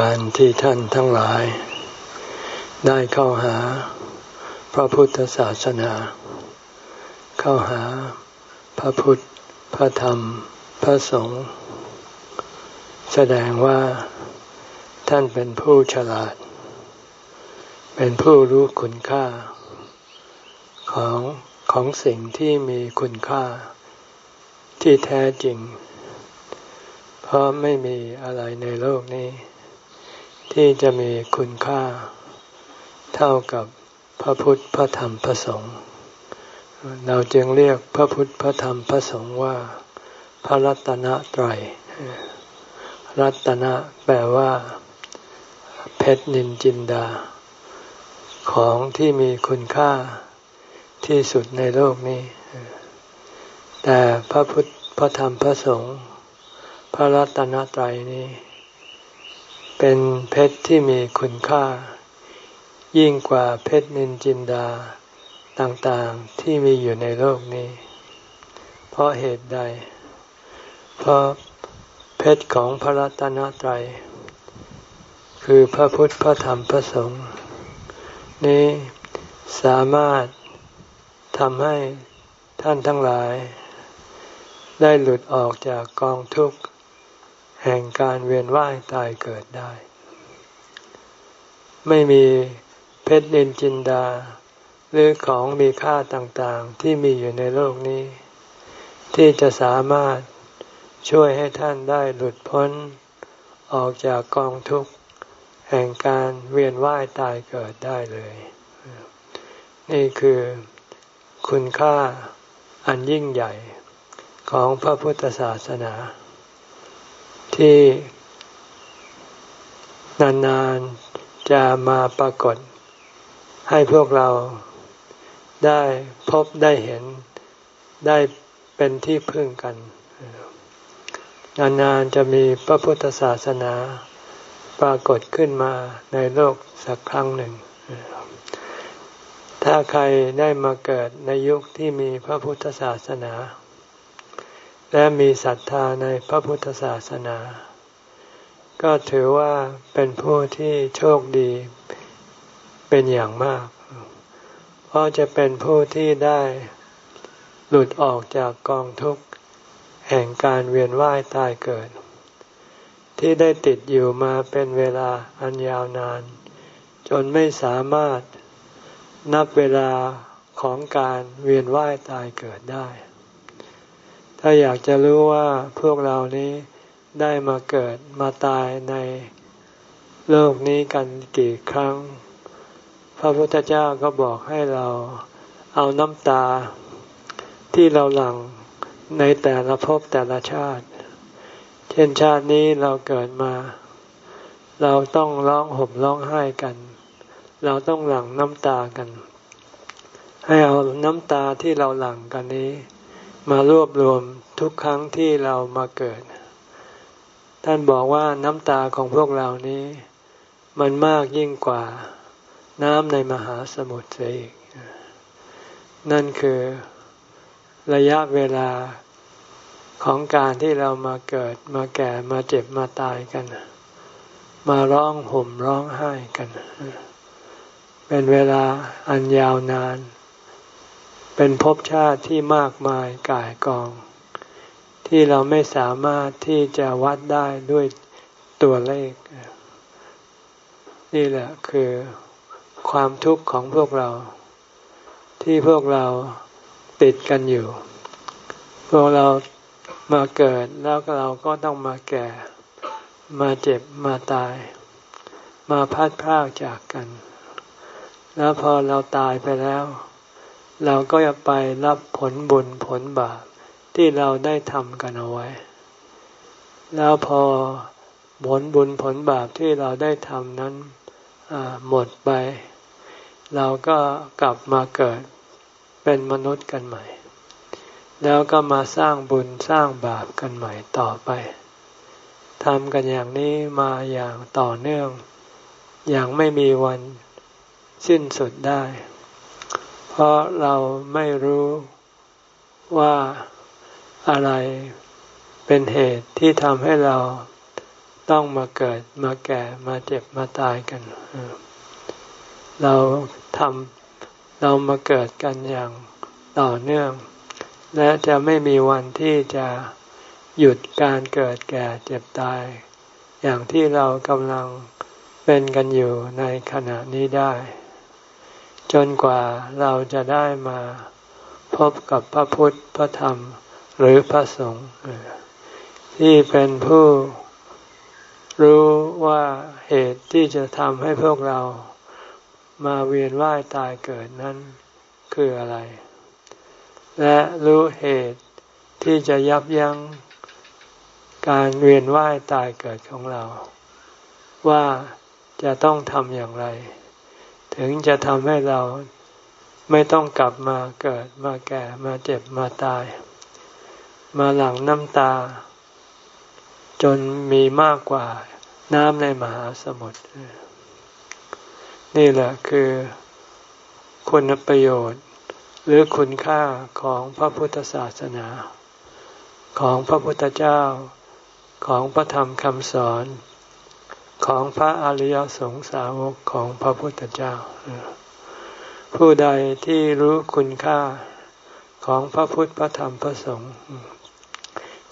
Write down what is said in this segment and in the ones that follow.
การที่ท่านทั้งหลาย ได้เข้าหาพระพุทธศาสนา เข้าหาพระพุทธ พระธรรม พระสงฆ์แสดงว่าท่านเป็นผู้ฉลาด เป็นผู้รู้คุณค่า ของของสิ่งที่มีคุณค่าที่แท้จริง เพราะไม่มีอะไรในโลกนี้ ที่จะมีคุณค่าเท่ากับพระพุทธพระธรรมพระสงฆ์เราจึงเรียกพระพุทธพระธรรมพระสงฆ์ว่า พระรัตนตรัย รัตนะแปลว่า เพชรนินจินดา ของที่มีคุณค่าที่สุดในโลกนี้ แต่พระพุทธพระธรรมพระสงฆ์พระรัตนตรัยนี้ เป็นเพชรที่มีคุณค่า ยิ่งกว่าเพชรนินจินดาต่างๆที่มีอยู่ในโลกนี้ เพราะเหตุใด เพราะเพชรของพระรัตนตรัย คือพระพุทธพระธรรมพระสงฆ์นี้สามารถทำให้ท่านทั้งหลาย ได้หลุดออกจากกองทุกข์ แห่งการเวียนว่ายตายเกิดได้ ไม่มีเพชรนินจินดา หรือของมีค่าต่างๆ ที่มีอยู่ในโลกนี้ ที่จะสามารถช่วยให้ท่านได้หลุดพ้นออกจากกองทุกข์แห่งการเวียนว่ายตายเกิดได้เลย นี่คือคุณค่าอันยิ่งใหญ่ของพระพุทธศาสนา ที่นานๆจะมาปรากฏ ให้พวกเราได้พบได้เห็นได้เป็นที่พึ่งกัน นานๆจะมีพระพุทธศาสนาปรากฏขึ้นมาในโลกสักครั้งหนึ่ง ถ้าใครได้มาเกิดในยุคที่มีพระพุทธศาสนา และมีศรัทธาในพระพุทธศาสนา ก็ถือว่าเป็นผู้ที่โชคดีเป็นอย่างมาก เพราะจะเป็นผู้ที่ได้หลุดออกจากกองทุกข์แห่งการเวียนว่ายตายเกิด ที่ได้ติดอยู่มาเป็นเวลาอันยาวนาน จนไม่สามารถนับเวลาของการเวียนว่ายตายเกิดได้ ถ้าอยากจะรู้ว่าพวกเรานี้ได้มาเกิดมาตายในโลกนี้กันกี่ครั้ง พระพุทธเจ้าก็บอกให้เราเอาน้ำตาที่เราหลั่งในแต่ละภพแต่ละชาติ เช่นชาตินี้เราเกิดมา เราต้องร้องห่มร้องไห้กัน เราต้องหลั่งน้ำตากัน ให้เอาน้ำตาที่เราหลั่งกันนี้ มารวบรวมทุกครั้งที่เรามาเกิด ท่านบอกว่าน้ำตาของพวกเรานี้ มันมากยิ่งกว่าน้ำในมหาสมุทรเสียอีก นั่นคือระยะเวลาของการที่เรามาเกิดมาแก่มาเจ็บมาตายกัน มาร้องห่มร้องไห้กัน เป็นเวลาอันยาวนาน เป็นภพชาติที่มากมายกายกอง ที่เราไม่สามารถที่จะวัดได้ด้วยตัวเลข นี่แหละคือความทุกข์ของพวกเรา ที่พวกเราติดกันอยู่ พวกเรามาเกิดแล้วเราก็ต้องมาแก่ มาเจ็บมาตาย มาพัดพรากจากกัน แล้วพอเราตายไปแล้ว เราก็จะไปรับผลบุญผลบาปที่เราได้ทำกันเอาไว้ แล้วพอผลบุญผลบาปที่เราได้ทำนั้นหมดไป เราก็กลับมาเกิดเป็นมนุษย์กันใหม่ แล้วก็มาสร้างบุญสร้างบาปกันใหม่ต่อไปทำกันอย่างนี้มาอย่างต่อเนื่อง อย่างไม่มีวันสิ้นสุดได้ เพราะเราไม่รู้ว่าอะไรเป็นเหตุที่ทำให้เราต้องมาเกิดมาแก่มาเจ็บมาตายกัน เราทำเรามาเกิดกันอย่างต่อเนื่อง และจะไม่มีวันที่จะหยุดการเกิดแก่เจ็บตาย อย่างที่เรากำลังเป็นกันอยู่ในขณะนี้ได้ จนกว่าเราจะได้มาพบกับพระพุทธพระธรรมหรือพระสงฆ์ที่เป็นผู้รู้ว่าเหตุที่จะทำให้พวกเรามาเวียนว่ายตายเกิดนั้นคืออะไร และรู้เหตุที่จะยับยั้งการเวียนว่ายตายเกิดของเรา ว่าจะต้องทำอย่างไร ถึงจะทำให้เราไม่ต้องกลับมาเกิดมาแก่มาเจ็บมาตาย มาหลังน้ำตา จนมีมากกว่าน้ำในมหาสมุทรนี่แหละคือคุณประโยชน์ หรือคุณค่าของพระพุทธศาสนา ของพระพุทธเจ้าของพระธรรมคำสอน ของพระอริยสงสาวกของพระพุทธเจ้า ผู้ใดที่รู้คุณค่าของพระพุทธพระธรรมพระสงฆ์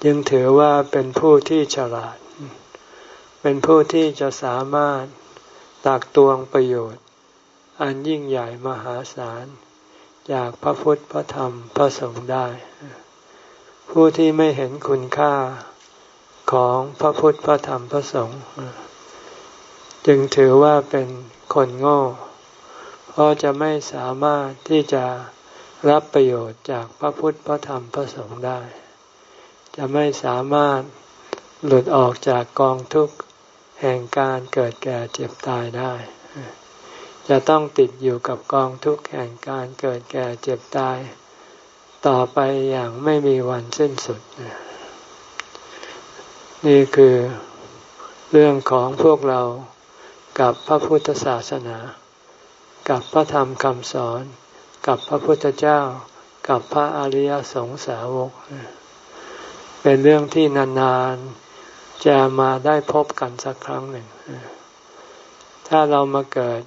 จึงถือว่าเป็นผู้ที่ฉลาด เป็นผู้ที่จะสามารถตักตวงประโยชน์ อันยิ่งใหญ่มหาศาล จากพระพุทธพระธรรมพระสงฆ์ได้ ผู้ที่ไม่เห็นคุณค่าของพระพุทธพระธรรมพระสงฆ์ จึงถือว่าเป็นคนโง่ เพราะจะไม่สามารถที่จะรับประโยชน์จากพระพุทธพระธรรมพระสงฆ์ได้ จะไม่สามารถหลุดออกจากกองทุกข์แห่งการเกิดแก่เจ็บตายได้ จะต้องติดอยู่กับกองทุกข์แห่งการเกิดแก่เจ็บตาย ต่อไปอย่างไม่มีวันสิ้นสุด นี่คือเรื่องของพวกเรา กับพระพุทธศาสนา กับพระธรรมคำสอน กับพระพุทธเจ้า กับพระอริยสงสาวก เป็นเรื่องที่นานๆจะมาได้พบกันสักครั้งหนึ่ง ถ้าเรามาเกิด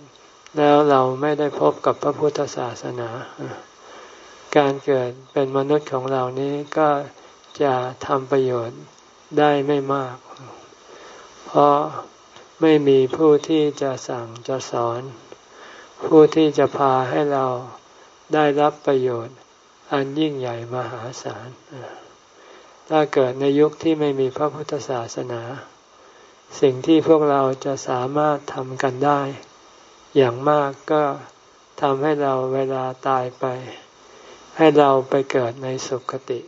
แล้วเราไม่ได้พบกับพระพุทธศาสนา การเกิดเป็นมนุษย์ของเรานี้ก็จะทำประโยชน์ได้ไม่มาก เพราะ ไม่มีผู้ที่จะสั่งจะสอน ผู้ที่จะพาให้เราได้รับประโยชน์ อันยิ่งใหญ่มหาศาล ถ้าเกิดในยุคที่ไม่มีพระพุทธศาสนา สิ่งที่พวกเราจะสามารถทำกันได้ อย่างมากก็ทำให้เราเวลาตายไป ให้เราไปเกิดในสุคติ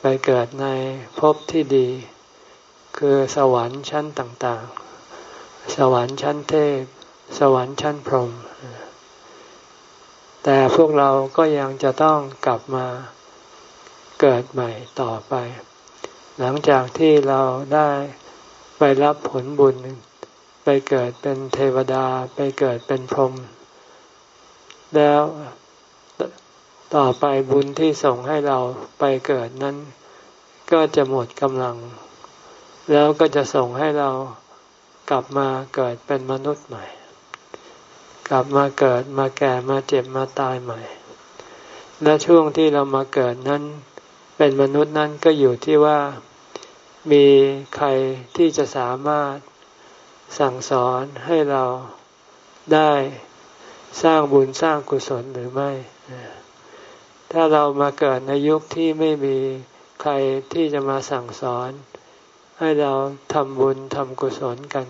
ไปเกิดในภพที่ดี คือสวรรค์ชั้นต่าง ๆ สวรรค์ชั้นเทพ สวรรค์ชั้นพรหมแต่พวกเราก็ยังจะต้องกลับมาเกิดใหม่ต่อไป หลังจากที่เราได้ไปรับผลบุญ ไปเกิดเป็นเทวดาไปเกิดเป็นพรหมแล้วต่อไปบุญที่ส่งให้เราไปเกิดนั้น ก็จะหมดกำลัง แล้วก็จะส่งให้เรา กลับมาเกิดเป็นมนุษย์ใหม่ กลับมาเกิดมาแก่มาเจ็บมาตายใหม่ และช่วงที่เรามาเกิดนั้น เป็นมนุษย์นั้นก็อยู่ที่ว่ามีใครที่จะสามารถสั่งสอนให้เราได้สร้างบุญสร้างกุศลหรือไม่ ถ้าเรามาเกิดในยุคที่ไม่มีใครที่จะมาสั่งสอน ให้เราทำบุญทำกุศลกัน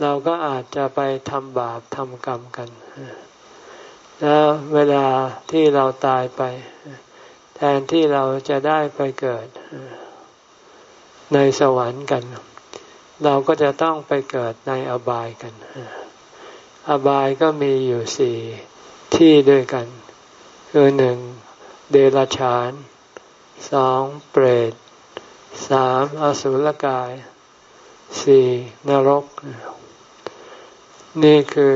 เราก็อาจจะไปทำบาปทำกรรมกัน แล้วเวลาที่เราตายไป แทนที่เราจะได้ไปเกิด ในสวรรค์กัน เราก็จะต้องไปเกิดในอบายกัน อบายก็มีอยู่สี่ที่ด้วยกัน คือหนึ่งเดรัจฉานสองเปรต สามอสุรกายสี่นรก นี่คือ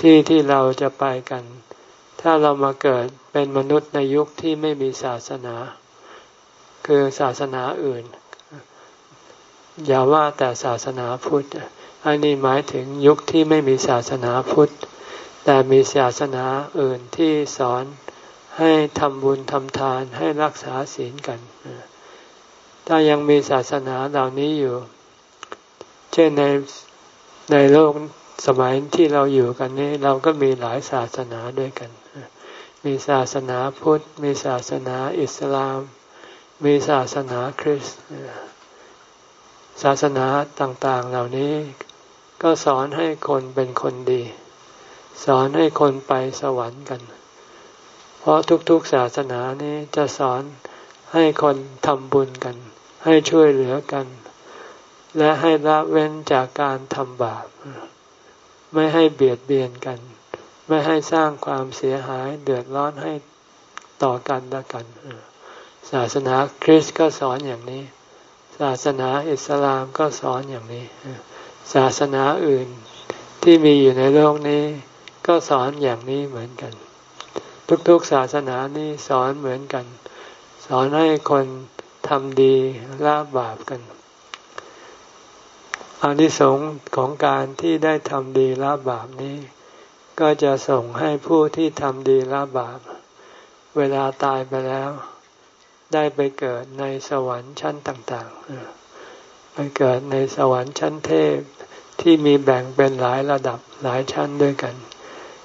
ที่ที่เราจะไปกัน ถ้าเรามาเกิดเป็นมนุษย์ในยุคที่ไม่มีศาสนา คือศาสนาอื่น อย่าว่าแต่ศาสนาพุทธ อันนี้หมายถึงยุคที่ไม่มีศาสนาพุทธ แต่มีศาสนาอื่นที่สอนให้ทำบุญทำทานให้รักษาศีลกัน ถ้ายังมีศาสนาเหล่านี้อยู่ เช่นในในโลกสมัยที่เราอยู่กันนี้ เราก็มีหลายศาสนาด้วยกัน มีศาสนาพุทธ มีศาสนาอิสลาม มีศาสนาคริสต์ศาสนาต่างๆเหล่านี้ ก็สอนให้คนเป็นคนดี สอนให้คนไปสวรรค์กัน เพราะทุกๆศาสนานี้จะสอนให้คนทำบุญกัน ให้ช่วยเหลือกัน และให้ละเว้นจากการทำบาป ไม่ให้เบียดเบียนกัน ไม่ให้สร้างความเสียหายเดือดร้อนให้ต่อกันและกัน ศาสนาคริสต์ก็สอนอย่างนี้ ศาสนาอิสลามก็สอนอย่างนี้ ศาสนาอื่นที่มีอยู่ในโลกนี้ก็สอนอย่างนี้เหมือนกัน ทุกๆศาสนานี้สอนเหมือนกัน สอนให้คน ทำดีละบาปกันอานิสงส์ของการที่ได้ทำดีละบาปนี้ ก็จะส่งให้ผู้ที่ทำดีละบาป เวลาตายไปแล้ว ได้ไปเกิดในสวรรค์ชั้นต่าง ๆ ไปเกิดในสวรรค์ชั้นเทพที่มีแบ่งเป็นหลายระดับหลายชั้นด้วยกัน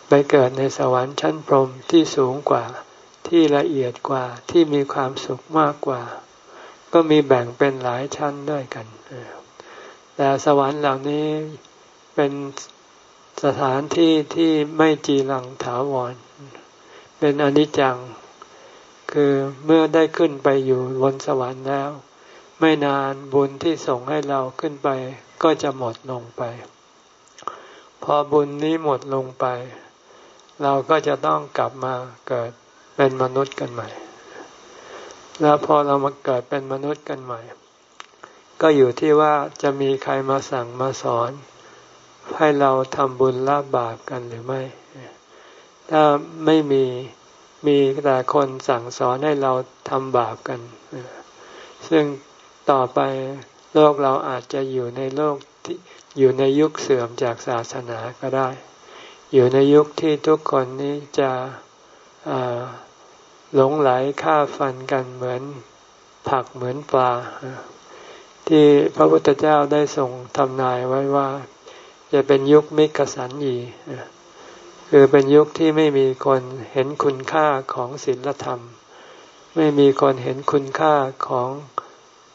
ไปเกิดในสวรรค์ชั้นพรหมที่สูงกว่าที่ละเอียดกว่าที่มีความสุขมากกว่า ก็มีแบ่งเป็นหลายชั้นด้วยกัน แต่สวรรค์เหล่านี้เป็นสถานที่ที่ไม่จีรังถาวร เป็นอนิจจัง คือเมื่อได้ขึ้นไปอยู่บนสวรรค์แล้ว ไม่นานบุญที่ส่งให้เราขึ้นไป ก็จะหมดลงไป พอบุญนี้หมดลงไป เราก็จะต้องกลับมาเกิดเป็นมนุษย์กันใหม่ แล้วพอเรามาเกิดเป็นมนุษย์กันใหม่ ก็อยู่ที่ว่าจะมีใครมาสั่งมาสอน ให้เราทำบุญละบาปกันหรือไม่ ถ้าไม่มีมีแต่คนสั่งสอนให้เราทำบาปกัน ซึ่งต่อไปโลกเราอาจจะอยู่ในโลกที่อยู่ในยุคเสื่อมจากศาสนาก็ได้ อยู่ในยุคที่ทุกคนนี้จะ หลงไหลฆ่าฟันกันเหมือนผักเหมือนปลา ที่พระพุทธเจ้าได้ทรงทำนายไว้ว่า จะเป็นยุคมิกสันยีคือเป็นยุคที่ไม่มีคนเห็นคุณค่าของศีลธรรม ไม่มีคนเห็นคุณค่าของ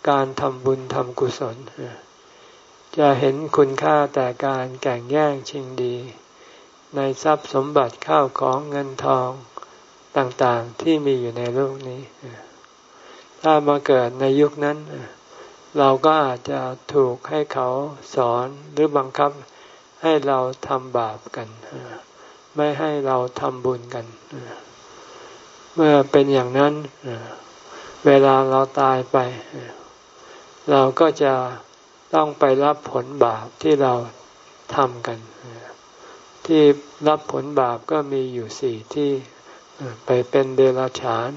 การทำบุญทำกุศล จะเห็นคุณค่าแต่การแก่งแย่งชิงดี ในทรัพย์สมบัติข้าวของเงินทอง ต่างๆที่มีอยู่ในโลกนี้ ถ้ามาเกิดในยุคนั้น เราก็อาจจะถูกให้เขาสอนหรือบังคับให้เราทำบาปกัน ไม่ให้เราทำบุญกัน เมื่อเป็นอย่างนั้นเวลาเราตายไป เราก็จะต้องไปรับผลบาปที่เราทำกัน ที่รับผลบาปก็มีอยู่สี่ที่ ไปเป็นเดรัจฉาน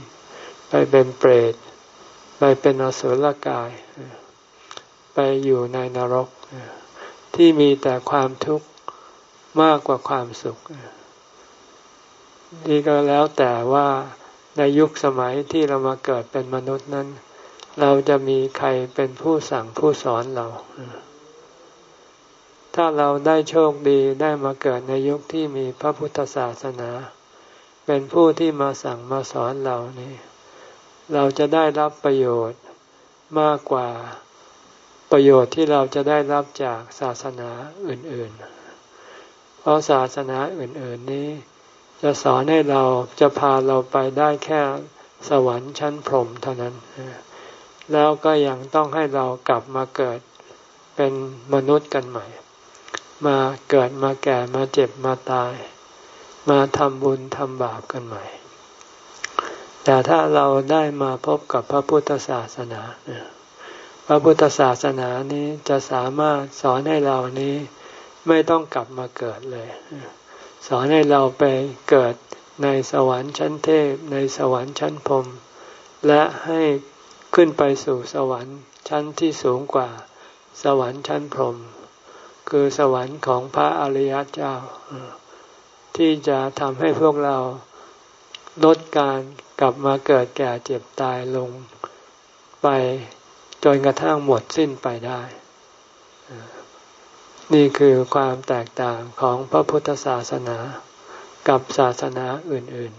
ไปเป็นเปรต ไปเป็นอสุรกาย ไปอยู่ในนรก ที่มีแต่ความทุกข์มากกว่าความสุข นี่ก็แล้วแต่ว่าในยุคสมัยที่เรามาเกิดเป็นมนุษย์นั้น เราจะมีใครเป็นผู้สั่งผู้สอนเรา ถ้าเราได้โชคดีได้มาเกิดในยุคที่มีพระพุทธศาสนา เป็นผู้ที่มาสั่งมาสอนเรานี่เราจะได้รับประโยชน์มากกว่าประโยชน์ที่เราจะได้รับจากศาสนาอื่น ๆ เพราะศาสนาอื่น ๆ นี้ จะสอนให้เราจะพาเราไปได้แค่สวรรค์ชั้นพรหมเท่านั้น แล้วก็ยังต้องให้เรากลับมาเกิดเป็นมนุษย์กันใหม่ มาเกิดมาแก่มาเจ็บมาตาย มาทำบุญทำบาปกันใหม่ แต่ถ้าเราได้มาพบกับพระพุทธศาสนาพระพุทธศาสนานี้จะสามารถสอนให้เรานี้ไม่ต้องกลับมาเกิดเลย สอนให้เราไปเกิดในสวรรค์ชั้นเทพ ในสวรรค์ชั้นพรมและให้ขึ้นไปสู่สวรรค์ชั้นที่สูงกว่าสวรรค์ชั้นพรม คือสวรรค์ของพระอริยเจ้า ที่จะทำให้พวกเราลดการกลับมาเกิดแก่เจ็บตายลงไปจนกระทั่งหมดสิ้นไปได้ นี่คือความแตกต่างของพระพุทธศาสนากับศาสนาอื่น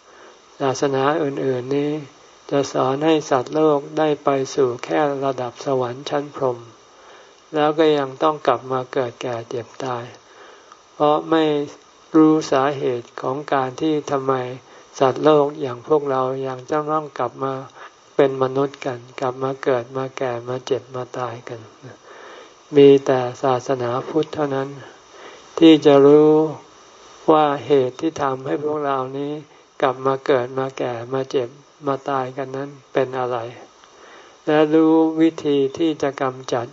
ๆ ศาสนาอื่นๆนี้จะสอนให้สัตว์โลกได้ไปสู่แค่ระดับสวรรค์ชั้นพรหมแล้วก็ยังต้องกลับมาเกิดแก่เจ็บตาย เพราะไม่ รู้สาเหตุของการที่ทำไมสัตว์โลกอย่างพวกเรายังจะต้องกลับมาเป็นมนุษย์กัน กลับมาเกิดมาแก่มาเจ็บมาตายกัน มีแต่ศาสนาพุทธเท่านั้น ที่จะรู้ว่าเหตุที่ทำให้พวกเรานี้ กลับมาเกิดมาแก่มาเจ็บมาตายกันนั้นเป็นอะไร และรู้วิธีที่จะกำจัด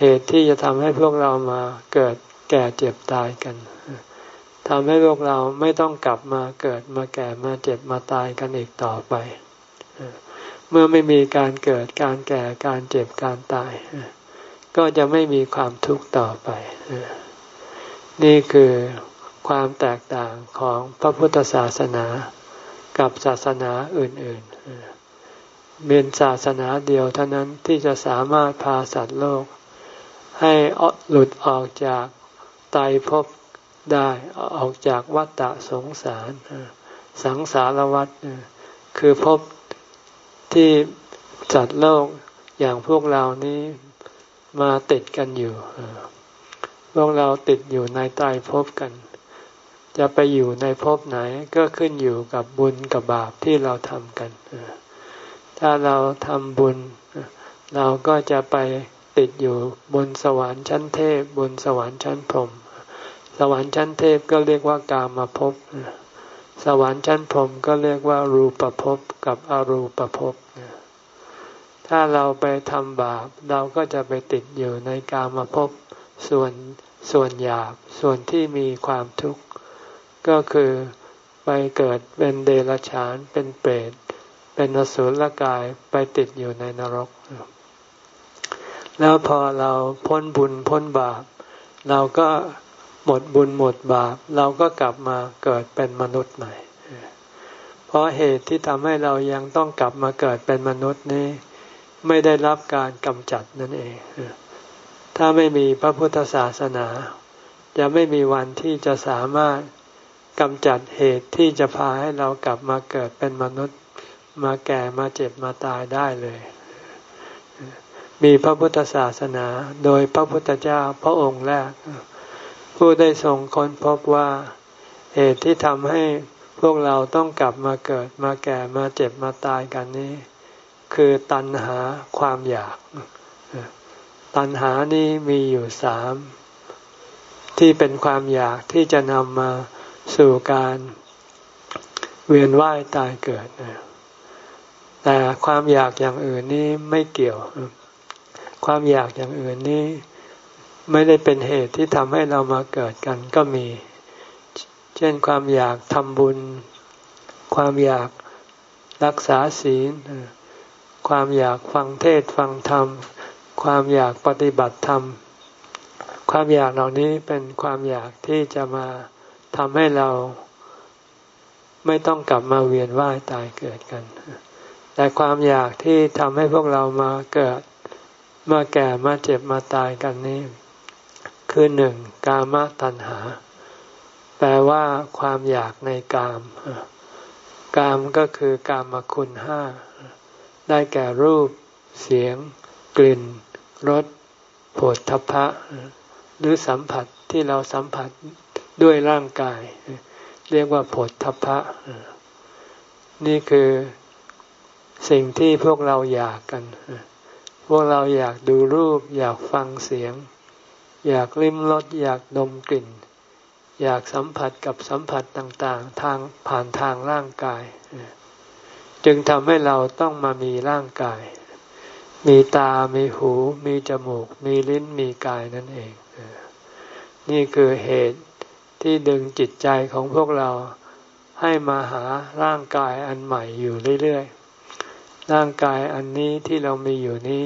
เหตุที่จะทำให้พวกเรามาเกิดแก่เจ็บตายกัน ทำให้พวกเราไม่ต้องกลับมาเกิดมาแก่มาเจ็บมาตายกันอีกต่อไป เมื่อไม่มีการเกิดการแก่การเจ็บการตาย ก็จะไม่มีความทุกข์ต่อไป นี่คือความแตกต่างของพระพุทธศาสนากับศาสนาอื่นๆเป็นศาสนาเดียวเท่านั้นที่จะสามารถพาสัตว์โลก ให้หลุดออกจากไตภพ ได้ออกจากวัฏฏะสงสาร สังสารวัฏคือภพที่สัตว์โลกอย่างพวกเรานี้มาติดกันอยู่ พวกเราติดอยู่ในตายภพกัน จะไปอยู่ในภพไหนก็ขึ้นอยู่กับบุญกับบาปที่เราทำกัน ถ้าเราทำบุญ เราก็จะไปติดอยู่บนสวรรค์ชั้นเทพบนสวรรค์ชั้นพรหม สวรรค์ชั้นเทพก็เรียกว่ากามาภพสวรรค์ชั้นพรหมก็เรียกว่ารูปภพกับอรูปภพถ้าเราไปทำบาปเราก็จะไปติดอยู่ในกามาภพส่วนส่วนหยาบส่วนที่มีความทุกข์ ก็คือไปเกิดเป็นเดรัจฉานเป็นเปรตเป็นอสุรกายไปติดอยู่ในนรก แล้วพอเราพ้นบุญพ้นบาป เราก็ หมดบุญหมดบาป เราก็กลับมาเกิดเป็นมนุษย์ใหม่ เพราะเหตุที่ทำให้เรายังต้องกลับมาเกิดเป็นมนุษย์นี้ ไม่ได้รับการกำจัดนั่นเอง ถ้าไม่มีพระพุทธศาสนา จะไม่มีวันที่จะสามารถกำจัดเหตุที่จะพาให้เรากลับมาเกิดเป็นมนุษย์ มาแก่มาเจ็บมาตายได้เลย มีพระพุทธศาสนา โดยพระพุทธเจ้าพระองค์แรก ผู้ได้ทรงค้นพบว่าเหตุที่ทำให้พวกเราต้องกลับมาเกิดมาแก่มาเจ็บมาตายกันนี้ คือตัณหาความอยาก ตัณหานี้มีอยู่สามที่เป็นความอยากที่จะนำมาสู่การเวียนว่ายตายเกิด แต่ความอยากอย่างอื่นนี้ไม่เกี่ยว ความอยากอย่างอื่นนี้ ไม่ได้เป็นเหตุที่ทำให้เรามาเกิดกันก็มี เช่นความอยากทำบุญ ความอยากรักษาศีล ความอยากฟังเทศฟังธรรม ความอยากปฏิบัติธรรม ความอยากเหล่านี้เป็นความอยากที่จะมาทำให้เราไม่ต้องกลับมาเวียนว่ายตายเกิดกัน แต่ความอยากที่ทำให้พวกเรามาเกิด มาแก่มาเจ็บมาตายกันนี้ คือหนึ่งกามตัณหา แปลว่าความอยากในกาม กามก็คือกามคุณห้า ได้แก่รูป เสียง กลิ่นรสโผฏฐพะ หรือสัมผัสที่เราสัมผัสด้วยร่างกาย เรียกว่าโผฏฐพะ นี่คือสิ่งที่พวกเราอยากกัน พวกเราอยากดูรูป อยากฟังเสียง อยากลิ้มรสอยากดมกลิ่น อยากสัมผัสกับสัมผัสต่างๆ ทางผ่านทางร่างกาย จึงทำให้เราต้องมามีร่างกาย มีตา มีหู มีจมูก มีลิ้น มีกายนั่นเอง นี่คือเหตุที่ดึงจิตใจของพวกเราให้มาหาร่างกายอันใหม่อยู่เรื่อยๆ ร่างกายอันนี้ที่เรามีอยู่นี้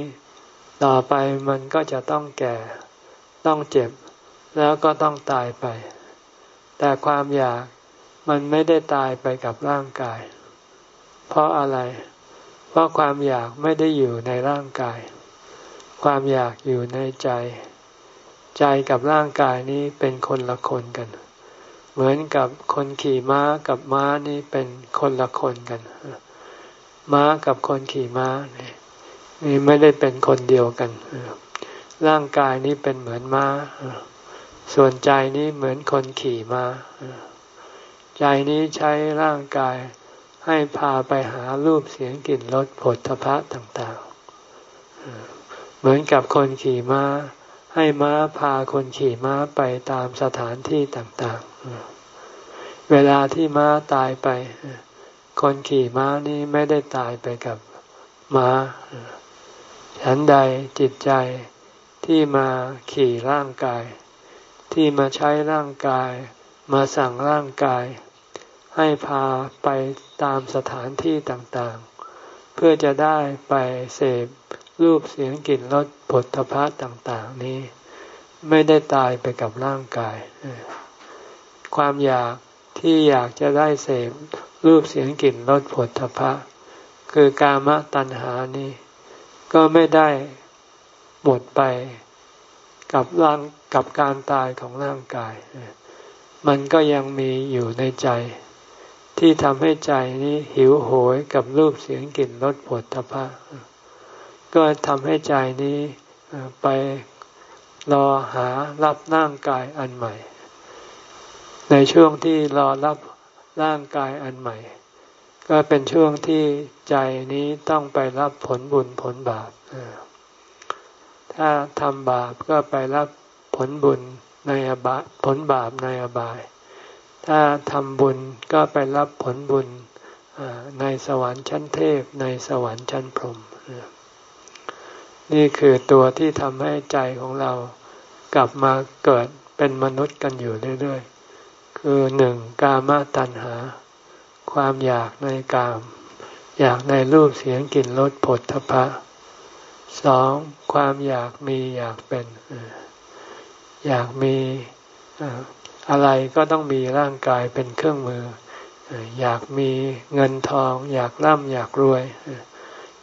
ต่อไปมันก็จะต้องแก่ ต้องเจ็บ แล้วก็ต้องตายไป แต่ความอยากมันไม่ได้ตายไปกับร่างกาย เพราะอะไร เพราะความอยากไม่ได้อยู่ในร่างกาย ความอยากอยู่ในใจ ใจกับร่างกายนี้เป็นคนละคนกัน เหมือนกับคนขี่ม้ากับม้านี่เป็นคนละคนกัน ม้ากับคนขี่ม้านี่นี่ไม่ได้เป็นคนเดียวกัน ร่างกายนี้เป็นเหมือนม้า ส่วนใจนี้เหมือนคนขี่ม้า ใจนี้ใช้ร่างกายให้พาไปหารูปเสียงกลิ่นรสผลทพะต่างๆ เหมือนกับคนขี่ม้า ให้ม้าพาคนขี่ม้าไปตามสถานที่ต่างๆ เวลาที่ม้าตายไป คนขี่ม้านี้ไม่ได้ตายไปกับม้า ฉันใดจิตใจ ที่มาขี่ร่างกาย ที่มาใช้ร่างกาย มาสั่งร่างกาย ให้พาไปตามสถานที่ต่างๆ เพื่อจะได้ไปเสพรูปเสียงกลิ่นรสผลพะต่างๆ นี้ ไม่ได้ตายไปกับร่างกาย ความอยากที่อยากจะได้เสพรูปเสียงกลิ่นรสผลพะคือกามตัณหานี้ ก็ไม่ได้ หมดไปกับร่างกับการตายของร่างกาย มันก็ยังมีอยู่ในใจ ที่ทำให้ใจนี้หิวโหยกับรูปเสียงกลิ่นรสผลทพะก็ทำให้ใจนี้ไปรอหารับร่างกายอันใหม่ ในช่วงที่รอรับร่างกายอันใหม่ ก็เป็นช่วงที่ใจนี้ต้องไปรับผลบุญผลบาป ถ้าทำบาปก็ไปรับผลบุญในอบายผลบาปในอบาย ถ้าทำบุญก็ไปรับผลบุญในสวรรค์ชั้นเทพในสวรรค์ชั้นพรหมนี่คือตัวที่ทำให้ใจของเรากลับมาเกิดเป็นมนุษย์กันอยู่เรื่อยๆ คือหนึ่งกามตัณหา ความอยากในกาม อยากในรูปเสียงกลิ่นรสผลทพะ สองความอยากมีอยากเป็น อยากมีอะไรก็ต้องมีร่างกายเป็นเครื่องมือ อยากมีเงินทอง อยากร่ำอยากรวย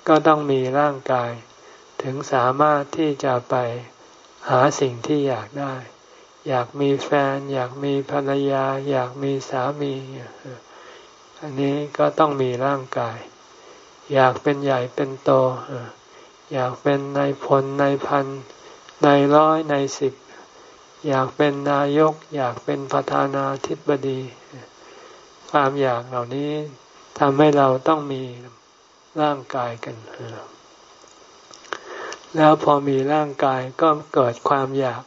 ก็ต้องมีร่างกาย ถึงสามารถที่จะไปหาสิ่งที่อยากได้ อยากมีแฟน อยากมีภรรยา อยากมีสามี อันนี้ก็ต้องมีร่างกาย อยากเป็นใหญ่เป็นโต อยากเป็นนายพลนายพันนายร้อยนายสิบ อยากเป็นนายก อยากเป็นประธานาธิบดี ความอยากเหล่านี้ทำให้เราต้องมีร่างกายกัน แล้วพอมีร่างกายก็เกิดความอยาก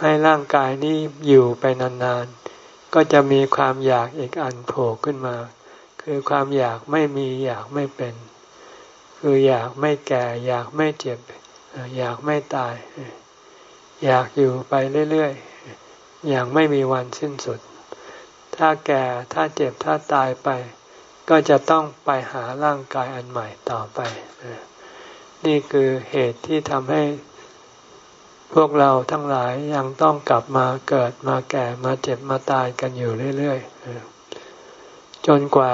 ให้ร่างกายนี้อยู่ไปนานๆ ก็จะมีความอยากอีกอันโผล่ขึ้นมา คือความอยากไม่มีอยากไม่เป็น คืออยากไม่แก่ อยากไม่เจ็บ อยากไม่ตาย อยากอยู่ไปเรื่อยๆอย่างไม่มีวันสิ้นสุด ถ้าแก่ถ้าเจ็บถ้าตายไป ก็จะต้องไปหาร่างกายอันใหม่ต่อไป นี่คือเหตุที่ทำให้พวกเราทั้งหลายยังต้องกลับมาเกิดมาแก่มาเจ็บมาตายกันอยู่เรื่อยๆ จนกว่า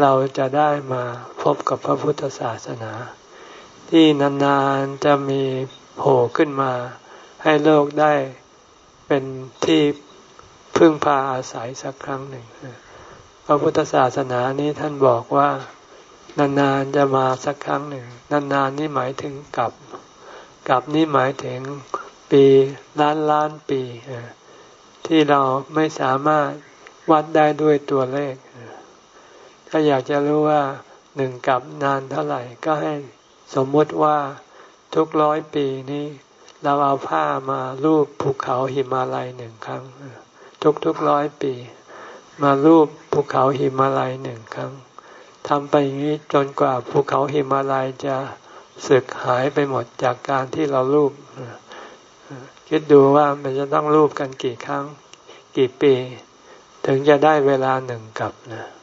เราจะได้มาพบกับพระพุทธศาสนา ที่นานๆจะมีโผล่ขึ้นมา ให้โลกได้เป็นที่พึ่งพาอาศัยสักครั้งหนึ่ง พระพุทธศาสนานี้ท่านบอกว่านานๆจะมาสักครั้งหนึ่ง นานๆนี่หมายถึงกลับกลับนี่หมายถึงปีล้านล้านปีที่เราไม่สามารถวัดได้ด้วยตัวเลข ถ้าอยากจะรู้ว่าหนึ่งกับนานเท่าไหร่ก็ให้สมมติว่าทุกร้อยปีนี้ เราเอาผ้ามารูปภูเขาหิมาลัยหนึ่งครั้ง ทุกทุกร้อยปี มารูปภูเขาหิมาลัยหนึ่งครั้งทำไปอย่างนี้จนกว่าภูเขาหิมาลัยจะสึกหายไปหมดจากการที่เรารูป คิดดูว่ามันจะต้องรูปกันกี่ครั้ง กี่ปี ถึงจะได้เวลาหนึ่งกับนะ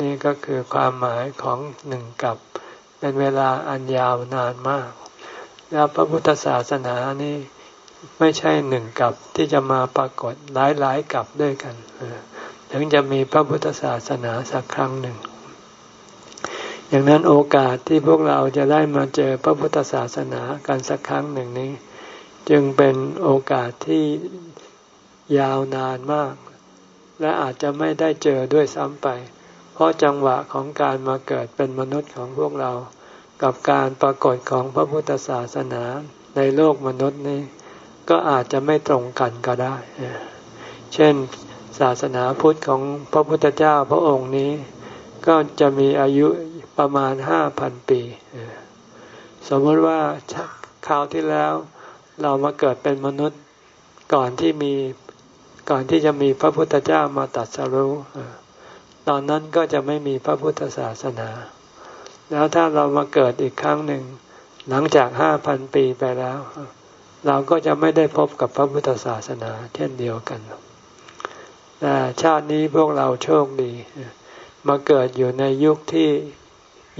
นี่ก็คือความหมายของหนึ่งกับ เป็นเวลาอันยาวนานมาก แล้วพระพุทธศาสนานี่ไม่ใช่หนึ่งกับที่จะมาปรากฏหลายๆกับด้วยกันถึงจะมีพระพุทธศาสนาสักครั้งหนึ่ง อย่างนั้นโอกาสที่พวกเราจะได้มาเจอพระพุทธศาสนากันสักครั้งหนึ่งนี้ จึงเป็นโอกาสที่ยาวนานมาก และอาจจะไม่ได้เจอด้วยซ้ำไป เพราะจังหวะของการมาเกิดเป็นมนุษย์ของพวกเรา กับการปรากฏของพระพุทธศาสนาในโลกมนุษย์นี้ ก็อาจจะไม่ตรงกันก็ได้ เช่น ศาสนาพุทธของพระพุทธเจ้าพระองค์นี้ ก็จะมีอายุประมาณห้าพันปี สมมติว่าคราวที่แล้วเรามาเกิดเป็นมนุษย์ก่อนที่มีก่อนที่จะมีพระพุทธเจ้ามาตัดสรู้ ตอนนั้นก็จะไม่มีพระพุทธศาสนา แล้วถ้าเรามาเกิดอีกครั้งหนึ่ง หลังจากห้าพันปีไปแล้ว เราก็จะไม่ได้พบกับพระพุทธศาสนา เช่นเดียวกันแต่ชาตินี้พวกเราโชคดี มาเกิดอยู่ในยุคที่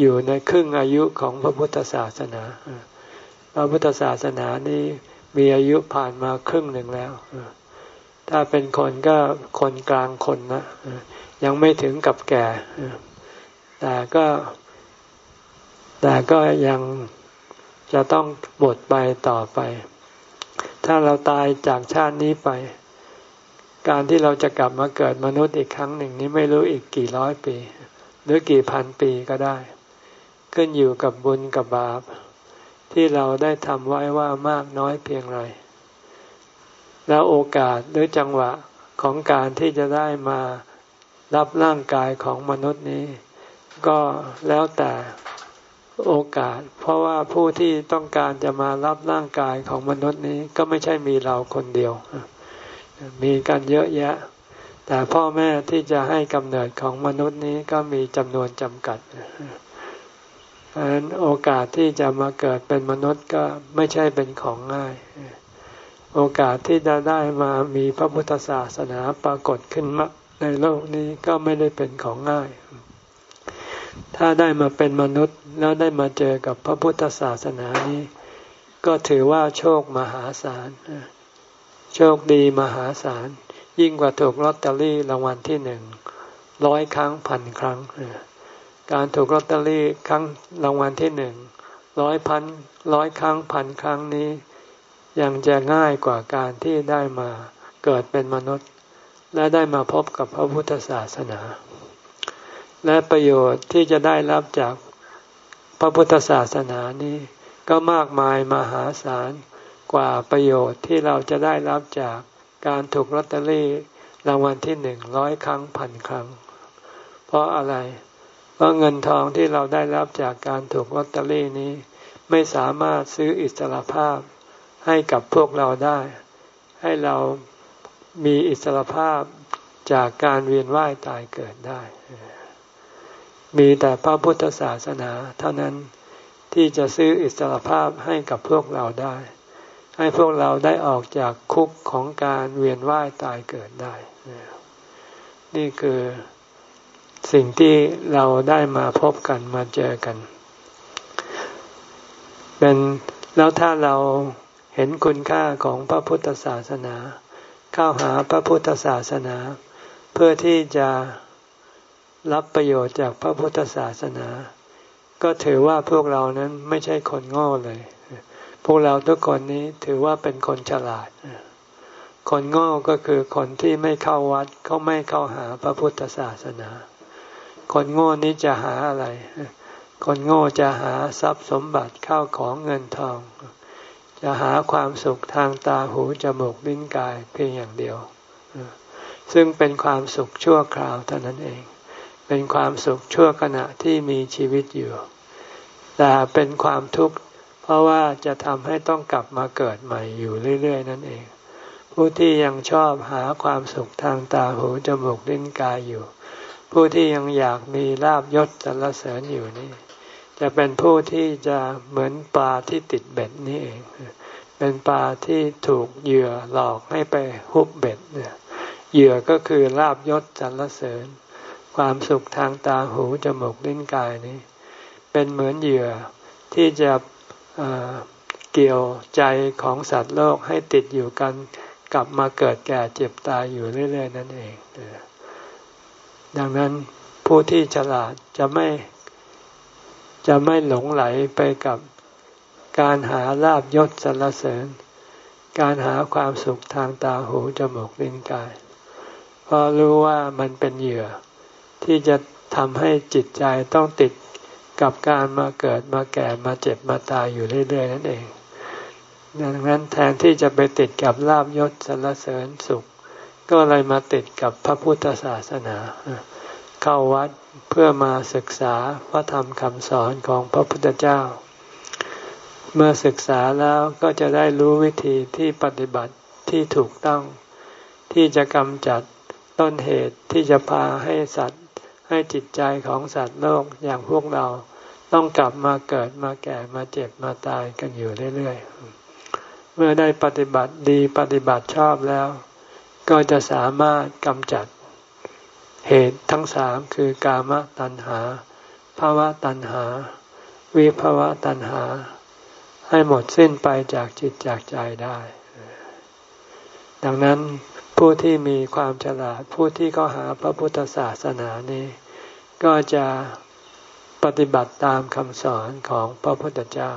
อยู่ในครึ่งอายุของพระพุทธศาสนา พระพุทธศาสนานี้มีอายุผ่านมาครึ่งหนึ่งแล้ว ถ้าเป็นคนก็คนกลางคนนะ ยังไม่ถึงกับแก่ แต่ก็แต่ก็ยังจะต้องหมดไปต่อไป ถ้าเราตายจากชาตินี้ไป การที่เราจะกลับมาเกิดมนุษย์อีกครั้งหนึ่งนี้ไม่รู้อีกกี่ร้อยปี หรือกี่พันปีก็ได้ ขึ้นอยู่กับบุญกับบาป ที่เราได้ทำไว้ว่ามากน้อยเพียงไร แล้วโอกาสหรือจังหวะของการที่จะได้มา รับร่างกายของมนุษย์นี้ ก็แล้วแต่โอกาส เพราะว่าผู้ที่ต้องการจะมารับร่างกายของมนุษย์นี้ก็ไม่ใช่มีเราคนเดียว มีกันเยอะแยะ แต่พ่อแม่ที่จะให้กำเนิดของมนุษย์นี้ก็มีจำนวนจำกัดเพราะนั้นโอกาสที่จะมาเกิดเป็นมนุษย์ก็ไม่ใช่เป็นของง่าย โอกาสที่จะได้มามีพระพุทธศาสนาปรากฏขึ้นมา ในโลกนี้ก็ไม่ได้เป็นของง่าย ถ้าได้มาเป็นมนุษย์แล้วได้มาเจอกับพระพุทธศาสนานี้ ก็ถือว่าโชคมหาศาล โชคดีมหาศาล ยิ่งกว่าถูกลอตเตอรี่รางวัลที่หนึ่งร้อยครั้งพันครั้ง การถูกลอตเตอรี่ครั้งรางวัลที่หนึ่งร้อยพันร้อยครั้งพันครั้งนี้ ยังจะง่ายกว่าการที่ได้มาเกิดเป็นมนุษย์ และได้มาพบกับพระพุทธศาสนา และประโยชน์ที่จะได้รับจากพระพุทธศาสนานี้ ก็มากมายมหาศาลกว่าประโยชน์ที่เราจะได้รับจากการถูกลอตเตอรี่รางวัลที่หนึ่งร้อยครั้งพันครั้ง เพราะอะไร เพราะเงินทองที่เราได้รับจากการถูกลอตเตอรี่นี้ ไม่สามารถซื้ออิสรภาพให้กับพวกเราได้ ให้เรา มีอิสรภาพจากการเวียนว่ายตายเกิดได้ มีแต่พระพุทธศาสนา เท่านั้นที่จะซื้ออิสรภาพให้กับพวกเราได้ ให้พวกเราได้ออกจากคุกของการเวียนว่ายตายเกิดได้ นี่คือสิ่งที่เราได้มาพบกันมาเจอกัน เป็นแล้วถ้าเราเห็นคุณค่าของพระพุทธศาสนา เข้าหาพระพุทธศาสนา เพื่อที่จะรับประโยชน์จากพระพุทธศาสนา ก็ถือว่าพวกเรานั้นไม่ใช่คนโง่เลย พวกเราทุกคนนี้ถือว่าเป็นคนฉลาด คนโง่ก็คือคนที่ไม่เข้าวัดเขาไม่เข้าหาพระพุทธศาสนา คนโง่นี้จะหาอะไร คนโง่จะหาทรัพย์สมบัติเข้าของเงินทอง จะหาความสุขทางตาหูจมูกลิ้นกายเพียงอย่างเดียว ซึ่งเป็นความสุขชั่วคราวเท่านั้นเอง เป็นความสุขชั่วขณะที่มีชีวิตอยู่ แต่เป็นความทุกข์เพราะว่าจะทำให้ต้องกลับมาเกิดใหม่อยู่เรื่อย ๆ นั่นเอง ผู้ที่ยังชอบหาความสุขทางตาหูจมูกลิ้นกายอยู่ ผู้ที่ยังอยากมีลาบยศสรรเสริญอยู่นี่ จะเป็นผู้ที่จะเหมือนปลาที่ติดเบ็ดนี่เอง เป็นปลาที่ถูกเหยื่อหลอกให้ไปฮุบเบ็ดเนี่ยเหยื่อก็คือลาบยศสรรเสริญ ความสุขทางตาหูจมูกลิ้นกายนี้ เป็นเหมือนเหยื่อที่จะเกี่ยวใจของสัตว์โลกให้ติดอยู่กันกลับมาเกิดแก่เจ็บตายอยู่เรื่อย ๆ นั่นเอง ดังนั้นผู้ที่ฉลาดจะไม่ จะไม่หลงไหลไปกับการหาลาบยศสรรเสริญ การหาความสุขทางตาหูจมูกลิ้นกาย เพราะรู้ว่ามันเป็นเหยื่อ ที่จะทำให้จิตใจต้องติดกับการมาเกิดมาแก่มาเจ็บมาตายอยู่เรื่อยๆนั่นเอง ดังนั้นแทนที่จะไปติดกับลาบยศสรรเสริญสุข ก็เลยมาติดกับพระพุทธศาสนา เข้าวัด เพื่อมาศึกษาพระธรรมคำสอนของพระพุทธเจ้า เมื่อศึกษาแล้วก็จะได้รู้วิธีที่ปฏิบัติที่ถูกต้อง ที่จะกำจัดต้นเหตุที่จะพาให้สัตว์ ให้จิตใจของสัตว์โลกอย่างพวกเราต้องกลับมาเกิดมาแก่มาเจ็บมาตายกันอยู่เรื่อยๆ เมื่อได้ปฏิบัติดีปฏิบัติชอบแล้ว ก็จะสามารถกำจัด เหตุทั้งสามคือกามตัณหาภาวะตัณหา วิภาวะตัณหา ให้หมดสิ้นไปจากจิตจากใจได้ ดังนั้นผู้ที่มีความฉลาดผู้ที่เขาหาพระพุทธศาสนานี้ ก็จะปฏิบัติตามคำสอนของพระพุทธเจ้า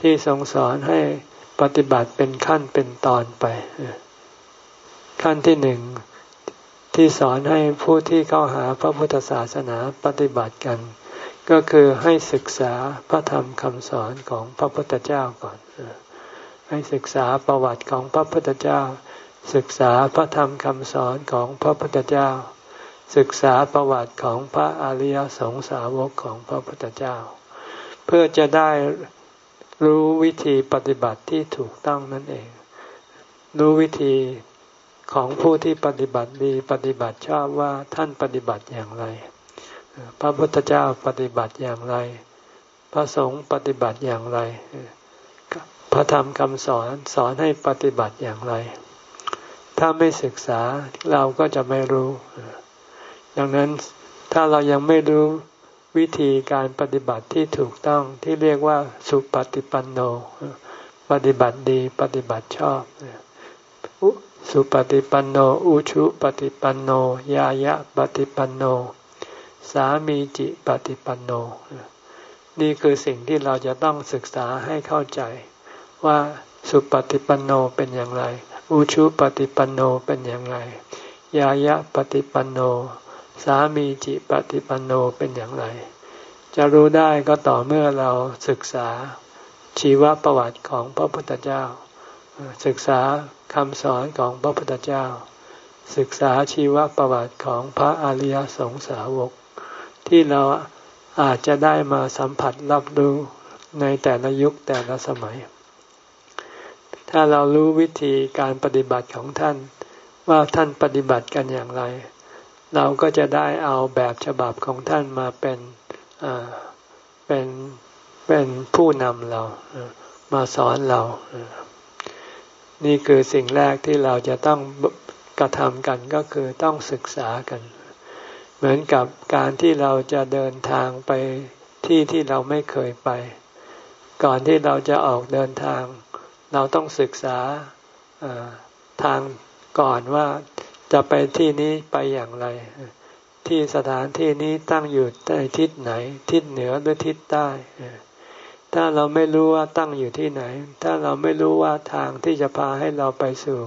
ที่ทรงสอนให้ปฏิบัติเป็นขั้นเป็นตอนไป ขั้นที่หนึ่ง ที่สอนให้ผู้ที่เข้าหาพระพุทธศาสนาปฏิบัติกัน ก็คือให้ศึกษาพระธรรมคำสอนของพระพุทธเจ้าก่อน ให้ศึกษาประวัติของพระพุทธเจ้า ศึกษาพระธรรมคำสอนของพระพุทธเจ้า ศึกษาประวัติของพระอริยสงสาวกของพระพุทธเจ้า เพื่อจะได้รู้วิธีปฏิบัติที่ถูกต้องนั่นเอง รู้วิธี ของผู้ที่ปฏิบัติดีปฏิบัติชอบว่าท่านปฏิบัติอย่างไร พระพุทธเจ้าปฏิบัติอย่างไร พระสงฆ์ปฏิบัติอย่างไร พระธรรมคำสอนสอนให้ปฏิบัติอย่างไร ถ้าไม่ศึกษาเราก็จะไม่รู้ ดังนั้นถ้าเรายังไม่รู้วิธีการปฏิบัติที่ถูกต้องที่เรียกว่าสุปฏิปันโน ปฏิบัติดีปฏิบัติชอบ สุปฏิปันโน อุชุปฏิปันโน ยายะปฏิปันโน สามีจิปฏิปันโน นี่คือสิ่งที่เราจะต้องศึกษาให้เข้าใจ ว่าสุปฏิปันโนเป็นอย่างไร อุชุปฏิปันโนเป็นอย่างไร ยายะปฏิปันโน สามีจิปฏิปันโนเป็นอย่างไร จะรู้ได้ก็ต่อเมื่อเราศึกษาชีวประวัติของพระพุทธเจ้า ศึกษาคำสอนของพระพุทธเจ้า ศึกษาชีวประวัติของพระอริยสงสาวก ที่เราอาจจะได้มาสัมผัสรับรู้ในแต่ละยุคแต่ละสมัย ถ้าเรารู้วิธีการปฏิบัติของท่าน ว่าท่านปฏิบัติกันอย่างไร เราก็จะได้เอาแบบฉบับของท่านมาเป็นเป็นเป็นผู้นำเรามาสอนเรา นี่คือสิ่งแรกที่เราจะต้องกระทำกันก็คือต้องศึกษากัน เหมือนกับการที่เราจะเดินทางไปที่ที่เราไม่เคยไป ก่อนที่เราจะออกเดินทาง เราต้องศึกษาทางก่อนว่าจะไปที่นี้ไปอย่างไร ที่สถานที่นี้ตั้งอยู่ในทิศไหน ทิศเหนือหรือทิศใต้ ถ้าเราไม่รู้ว่าตั้งอยู่ที่ไหน ถ้าเราไม่รู้ว่าทางที่จะพาให้เราไปสู่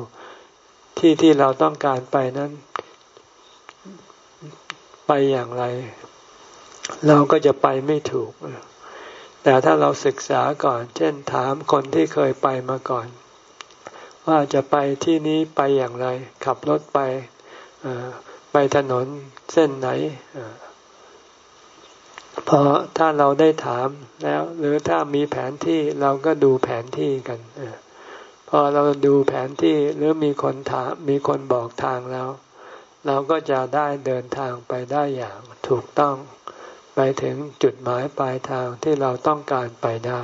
ที่ที่เราต้องการไปนั้น ไปอย่างไร เราก็จะไปไม่ถูก แต่ถ้าเราศึกษาก่อน เช่นถามคนที่เคยไปมาก่อน ว่าจะไปที่นี้ไปอย่างไร ขับรถไปไปถนนเส้นไหน พอถ้าเราได้ถามแล้ว หรือถ้ามีแผนที่เราก็ดูแผนที่กันพอเราดูแผนที่หรือมีคนถามมีคนบอกทางแล้ว เราก็จะได้เดินทางไปได้อย่างถูกต้อง ไปถึงจุดหมายปลายทางที่เราต้องการไปได้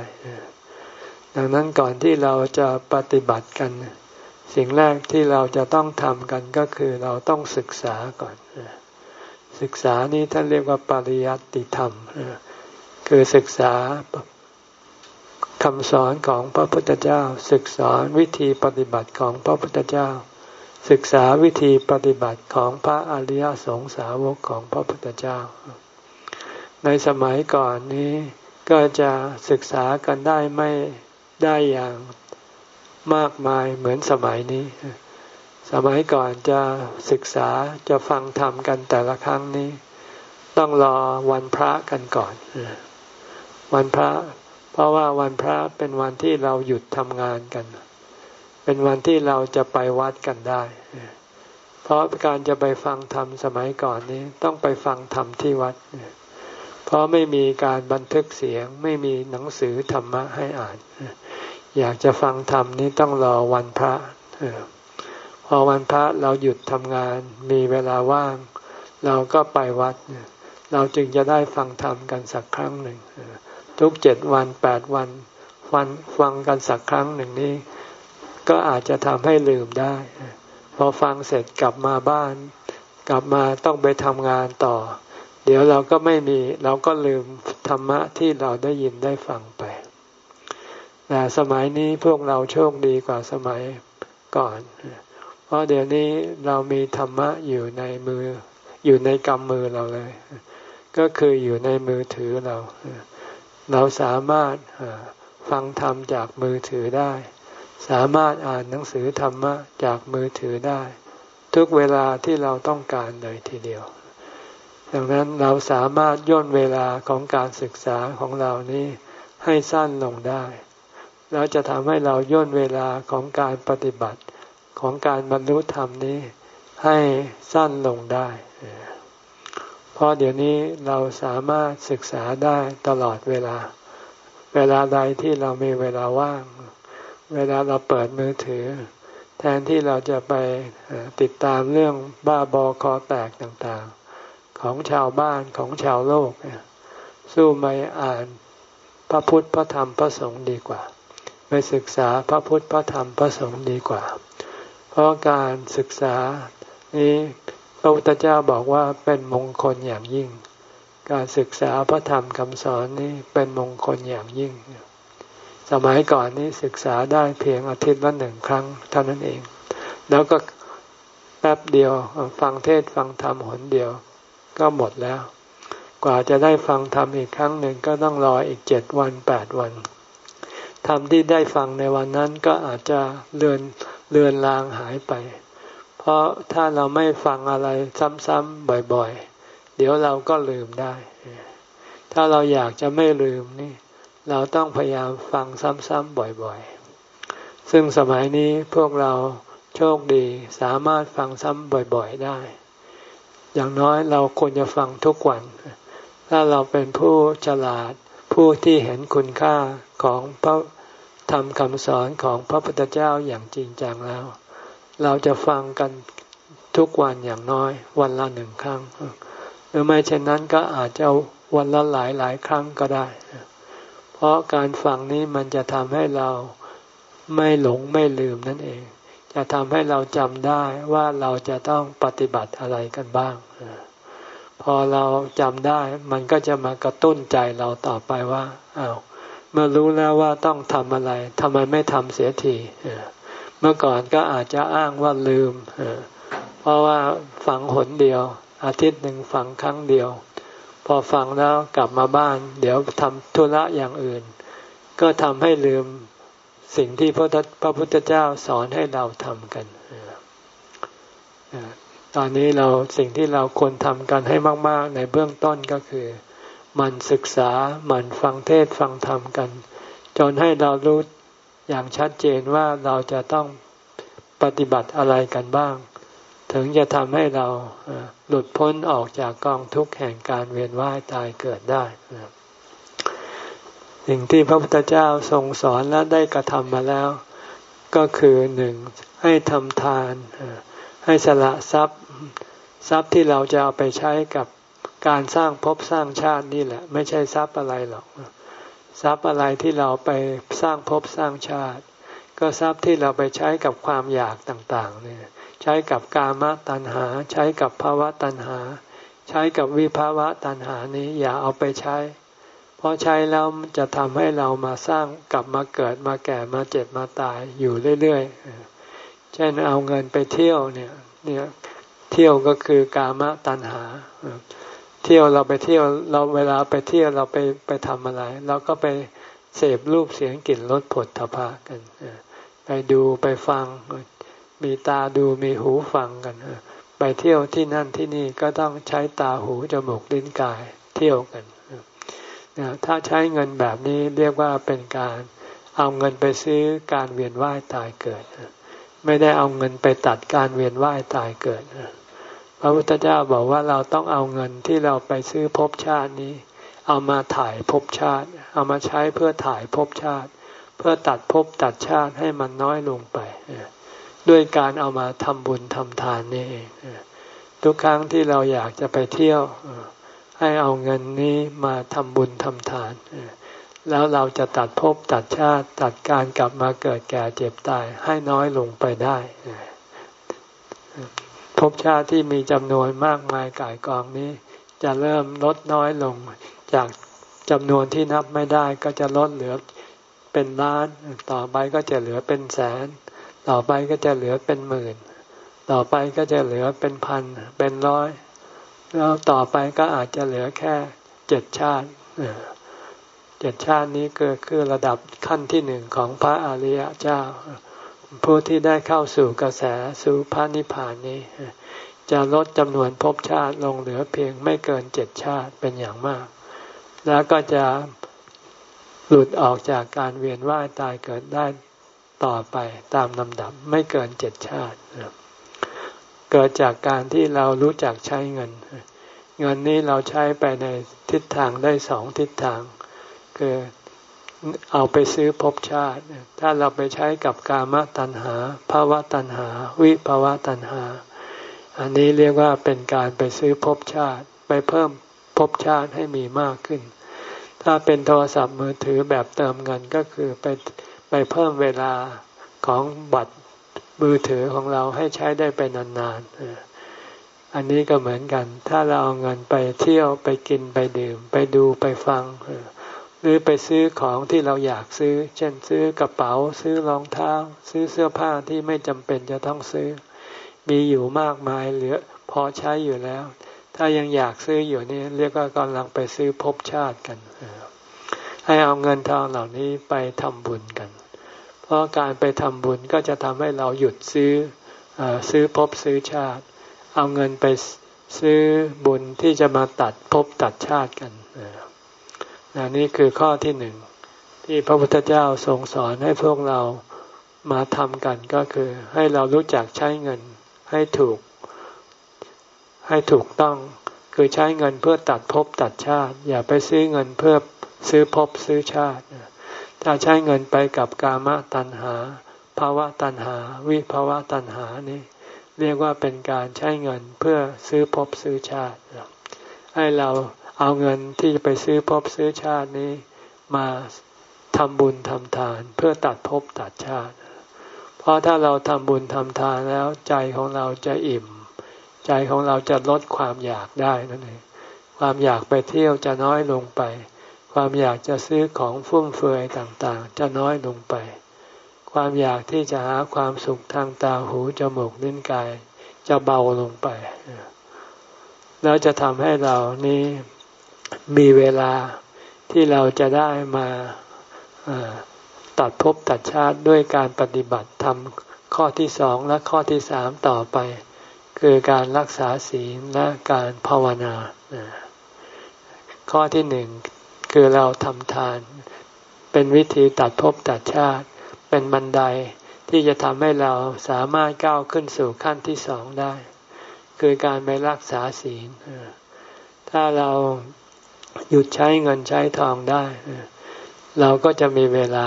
ดังนั้นก่อนที่เราจะปฏิบัติกัน สิ่งแรกที่เราจะต้องทำกันก็คือเราต้องศึกษาก่อน ศึกษานี้ท่านเรียกว่าปริยัติธรรม คือศึกษาคำสอนของพระพุทธเจ้า ศึกษาวิธีปฏิบัติของพระพุทธเจ้า ศึกษาวิธีปฏิบัติของพระอริยสงสาวกของพระพุทธเจ้า ในสมัยก่อนนี้ก็จะศึกษากันได้ไม่ได้อย่างมากมายเหมือนสมัยนี้ สมัยก่อนจะศึกษาจะฟังธรรมกันแต่ละครั้งนี้ ต้องรอวันพระกันก่อน วันพระ เพราะว่าวันพระเป็นวันที่เราหยุดทำงานกัน เป็นวันที่เราจะไปวัดกันได้ เพราะการจะไปฟังธรรมสมัยก่อนนี้ต้องไปฟังธรรมที่วัด เพราะไม่มีการบันทึกเสียงไม่มีหนังสือธรรมะให้อ่าน อยากจะฟังธรรมนี้ต้องรอวันพระ พอวันพระเราหยุดทำงาน มีเวลาว่าง เราก็ไปวัด เราจึงจะได้ฟังธรรมกันสักครั้งหนึ่ง ทุกเจ็ดวันแปดวันฟังฟังกันสักครั้งหนึ่งนี้ ก็อาจจะทำให้ลืมได้ พอฟังเสร็จกลับมาบ้าน กลับมาต้องไปทำงานต่อ เดี๋ยวเราก็ไม่มี เราก็ลืมธรรมะที่เราได้ยินได้ฟังไปแต่สมัยนี้พวกเราโชคดีกว่าสมัยก่อน เพราะเดี๋ยวนี้เรามีธรรมะอยู่ในมือ อยู่ในกำมือเราเลย ก็คืออยู่ในมือถือเรา เราสามารถฟังธรรมจากมือถือได้ สามารถอ่านหนังสือธรรมะจากมือถือได้ ทุกเวลาที่เราต้องการเลยทีเดียว ดังนั้นเราสามารถย่นเวลาของการศึกษาของเรานี้ให้สั้นลงได้แล้วจะทำให้เราย่นเวลาของการปฏิบัติ ของการบรรลุธรรมนี้ให้สั้นลงได้ เพราะเดี๋ยวนี้เราสามารถศึกษาได้ตลอดเวลา เวลาใดที่เรามีเวลาว่าง เวลาเราเปิดมือถือ แทนที่เราจะไปติดตามเรื่องบ้าบอคอแตกต่างๆ ของชาวบ้านของชาวโลก สู้ไม่อ่านพระพุทธพระธรรมพระสงฆ์ดีกว่า ไปศึกษาพระพุทธพระธรรมพระสงฆ์ดีกว่า เพราะการศึกษานี้พระพุทธเจ้าบอกว่าเป็นมงคลอย่างยิ่ง การศึกษาพระธรรมคำสอนนี้เป็นมงคลอย่างยิ่ง สมัยก่อนนี้ศึกษาได้เพียงอาทิตย์ละหนึ่งครั้งเท่านั้นเอง แล้วก็แป๊บเดียวฟังเทศฟังธรรมหนเดียว ก็หมดแล้ว กว่าจะได้ฟังธรรมอีกครั้งหนึ่งก็ต้องรออีกเจ็ดวันแปดวันธรรมที่ได้ฟังในวันนั้นก็อาจจะเลือน เลือนลางหายไป เพราะถ้าเราไม่ฟังอะไรซ้ำๆบ่อยๆ เดี๋ยวเราก็ลืมได้ ถ้าเราอยากจะไม่ลืมนี่ เราต้องพยายามฟังซ้ำๆบ่อยๆ ซึ่งสมัยนี้พวกเราโชคดีสามารถฟังซ้ำบ่อยๆได้ อย่างน้อยเราควรจะฟังทุกวัน ถ้าเราเป็นผู้ฉลาดผู้ที่เห็นคุณค่าของพระ ธรรมคำสอนของพระพุทธเจ้าอย่างจริงจังแล้ว เราจะฟังกันทุกวันอย่างน้อยวันละหนึ่งครั้ง หรือไม่เช่นนั้นก็อาจจะวันละหลายหลายครั้งก็ได้ เพราะการฟังนี้มันจะทำให้เราไม่หลงไม่ลืมนั่นเอง จะทำให้เราจำได้ว่าเราจะต้องปฏิบัติอะไรกันบ้าง พอเราจำได้มันก็จะมากระตุ้นใจเราต่อไปว่าอา้าว เมื่อรู้แล้วว่าต้องทำอะไรทำไมไม่ทำเสียทีเมื่อก่อนก็อาจจะอ้างว่าลืมเพราะว่าฟังหนเดียว อาทิตย์หนึ่งฟังครั้งเดียว พอฟังแล้วกลับมาบ้าน เดี๋ยวทำธุระอย่างอื่น ก็ทำให้ลืมสิ่งที่พระพุทธเจ้าสอนให้เราทำกันตอนนี้เราสิ่งที่เราควรทำกันให้มาก ๆ ในเบื้องต้นก็คือ มันศึกษามันฟังเทศฟังธรรมกัน จนให้เรารู้อย่างชัดเจนว่าเราจะต้องปฏิบัติอะไรกันบ้าง ถึงจะทำให้เราหลุดพ้นออกจากกองทุกข์แห่งการเวียนว่ายตายเกิดได้สิ่งที่พระพุทธเจ้าทรงสอนและได้กระทำมาแล้ว ก็คือหนึ่งให้ทำทาน ให้สละทรัพย์ ทรัพย์ที่เราจะเอาไปใช้กับ การสร้างภพสร้างชาตินี่แหละ ไม่ใช่ทรัพย์อะไรหรอก ทรัพย์อะไรที่เราไปสร้างภพสร้างชาติ ก็ทรัพย์ที่เราไปใช้กับความอยากต่างๆเนี่ยใช้กับกามตัณหา ใช้กับภาวะตัณหา ใช้กับวิภาวะตัณหานี้อย่าเอาไปใช้ เพราะใช้แล้วจะทำให้เรามาสร้างกลับมาเกิดมาแก่มาเจ็บมาตายอยู่เรื่อยๆ เช่นเอาเงินไปเที่ยวเนี่ยเนี่ยเที่ยวก็คือกามตัณหา เที่ยวเราไปเที่ยวเราเวลาไปเที่ยวเราไปไปทำอะไรเราก็ไปเสพรูปเสียงกลิ่นรสผลทพะกันไปดูไปฟัง มีตาดูมีหูฟังกันไปเที่ยวที่นั่นที่นี่ก็ต้องใช้ตาหูจมูกลิ้นกายเที่ยวกันถ้าใช้เงินแบบนี้เรียกว่าเป็นการเอาเงินไปซื้อการเวียนว่ายตายเกิด ไม่ได้เอาเงินไปตัดการเวียนว่ายตายเกิด พระพุทธเจ้าบอกว่าเราต้องเอาเงินที่เราไปซื้อภพชาตินี้ เอามาถ่ายภพชาติ เอามาใช้เพื่อถ่ายภพชาติ เพื่อตัดภพตัดชาติให้มันน้อยลงไป ด้วยการเอามาทำบุญทำทานนี่เองทุกครั้งที่เราอยากจะไปเที่ยวให้เอาเงินนี้มาทำบุญทำทาน แล้วเราจะตัดภพตัดชาติตัดการกลับมาเกิดแก่เจ็บตายให้น้อยลงไปได้ ภพชาติที่มีจำนวนมากมายกายกองนี้ จะเริ่มลดน้อยลง จากจำนวนที่นับไม่ได้ก็จะลดเหลือเป็นล้าน ต่อไปก็จะเหลือเป็นแสน ต่อไปก็จะเหลือเป็นหมื่น ต่อไปก็จะเหลือเป็นพัน เป็นร้อย แล้วต่อไปก็อาจจะเหลือแค่เจ็ดชาติเจ็ดชาตินี้ก็คือระดับขั้นที่หนึ่งของพระอริยเจ้า ผู้ที่ได้เข้าสู่กระแสสู่พระนิพพานนี้ จะลดจำนวนภพชาติลงเหลือเพียงไม่เกินเจ็ดชาติเป็นอย่างมาก แล้วก็จะหลุดออกจากการเวียนว่ายตายเกิดได้ต่อไปตามลำดับไม่เกินเจ็ดชาติ เกิดจากการที่เรารู้จักใช้เงิน เงินนี้เราใช้ไปในทิศทางได้สองทิศทาง คือ เอาไปซื้อภพชาติ ถ้าเราไปใช้กับกามตัณหาภาวะตัณหา วิภาวะตัณหา อันนี้เรียกว่าเป็นการไปซื้อภพชาติ ไปเพิ่มภพชาติให้มีมากขึ้น ถ้าเป็นโทรศัพท์มือถือแบบเติมเงินก็คือไปไปเพิ่มเวลาของบัตรมือถือของเราให้ใช้ได้ไปนานๆ อันนี้ก็เหมือนกัน ถ้าเราเอาเงินไปเที่ยวไปกินไปดื่ม ไปดูไปฟัง หรือไปซื้อของที่เราอยากซื้อ เช่นซื้อกระเป๋า ซื้อรองเท้า ซื้อเสื้อผ้าที่ไม่จำเป็นจะต้องซื้อ มีอยู่มากมายเหลือพอใช้อยู่แล้ว ถ้ายังอยากซื้ออยู่นี่เรียกว่ากำลังไปซื้อภพชาติกัน ให้เอาเงินทองเหล่านี้ไปทำบุญกัน เพราะการไปทำบุญก็จะทำให้เราหยุดซื้ออซื้อภพซื้อชาติ เอาเงินไปซื้อบุญที่จะมาตัดภพตัดชาติกัน นนี่คือข้อที่หนึ่งที่พระพุทธเจ้าทรงสอนให้พวกเรามาทำกันก็คือให้เรารู้จักใช้เงินให้ถูก ให้ถูกต้องคือใช้เงินเพื่อตัดภพตัดชาติ อย่าไปซื้อเงินเพื่อซื้อภพซื้อชาติถ้าใช้เงินไปกับกามตัณหาภาวะตัณหา วิภาวะตัณหานี่เรียกว่าเป็นการใช้เงินเพื่อซื้อภพซื้อชาติ ให้เรา เอาเงินที่จะไปซื้อภพซื้อชาตินี้ มาทำบุญทำทาน เพื่อตัดภพตัดชาติ เพราะถ้าเราทำบุญทำทานแล้วใจของเราจะอิ่ม ใจของเราจะลดความอยากได้นั่นเองความอยากไปเที่ยวจะน้อยลงไป ความอยากจะซื้อของฟุ่มเฟือยต่างๆ จะน้อยลงไป ความอยากที่จะหาความสุขทางตาหูจมูกลิ้นกาย จะเบาลงไป แล้วจะทำให้เรานี้ มีเวลาที่เราจะได้มาตัดภพตัดชาติด้วยการปฏิบัติทำข้อที่สองและข้อที่สามต่อไป คือการรักษาศีลและการภาวนา ข้อที่หนึ่งคือเราทำทาน เป็นวิธีตัดภพตัดชาติ เป็นบันไดที่จะทำให้เราสามารถก้าวขึ้นสู่ขั้นที่สองได้ คือการไปรักษาศีลถ้าเรา หยุดใช้เงินใช้ทองได้ เราก็จะมีเวลา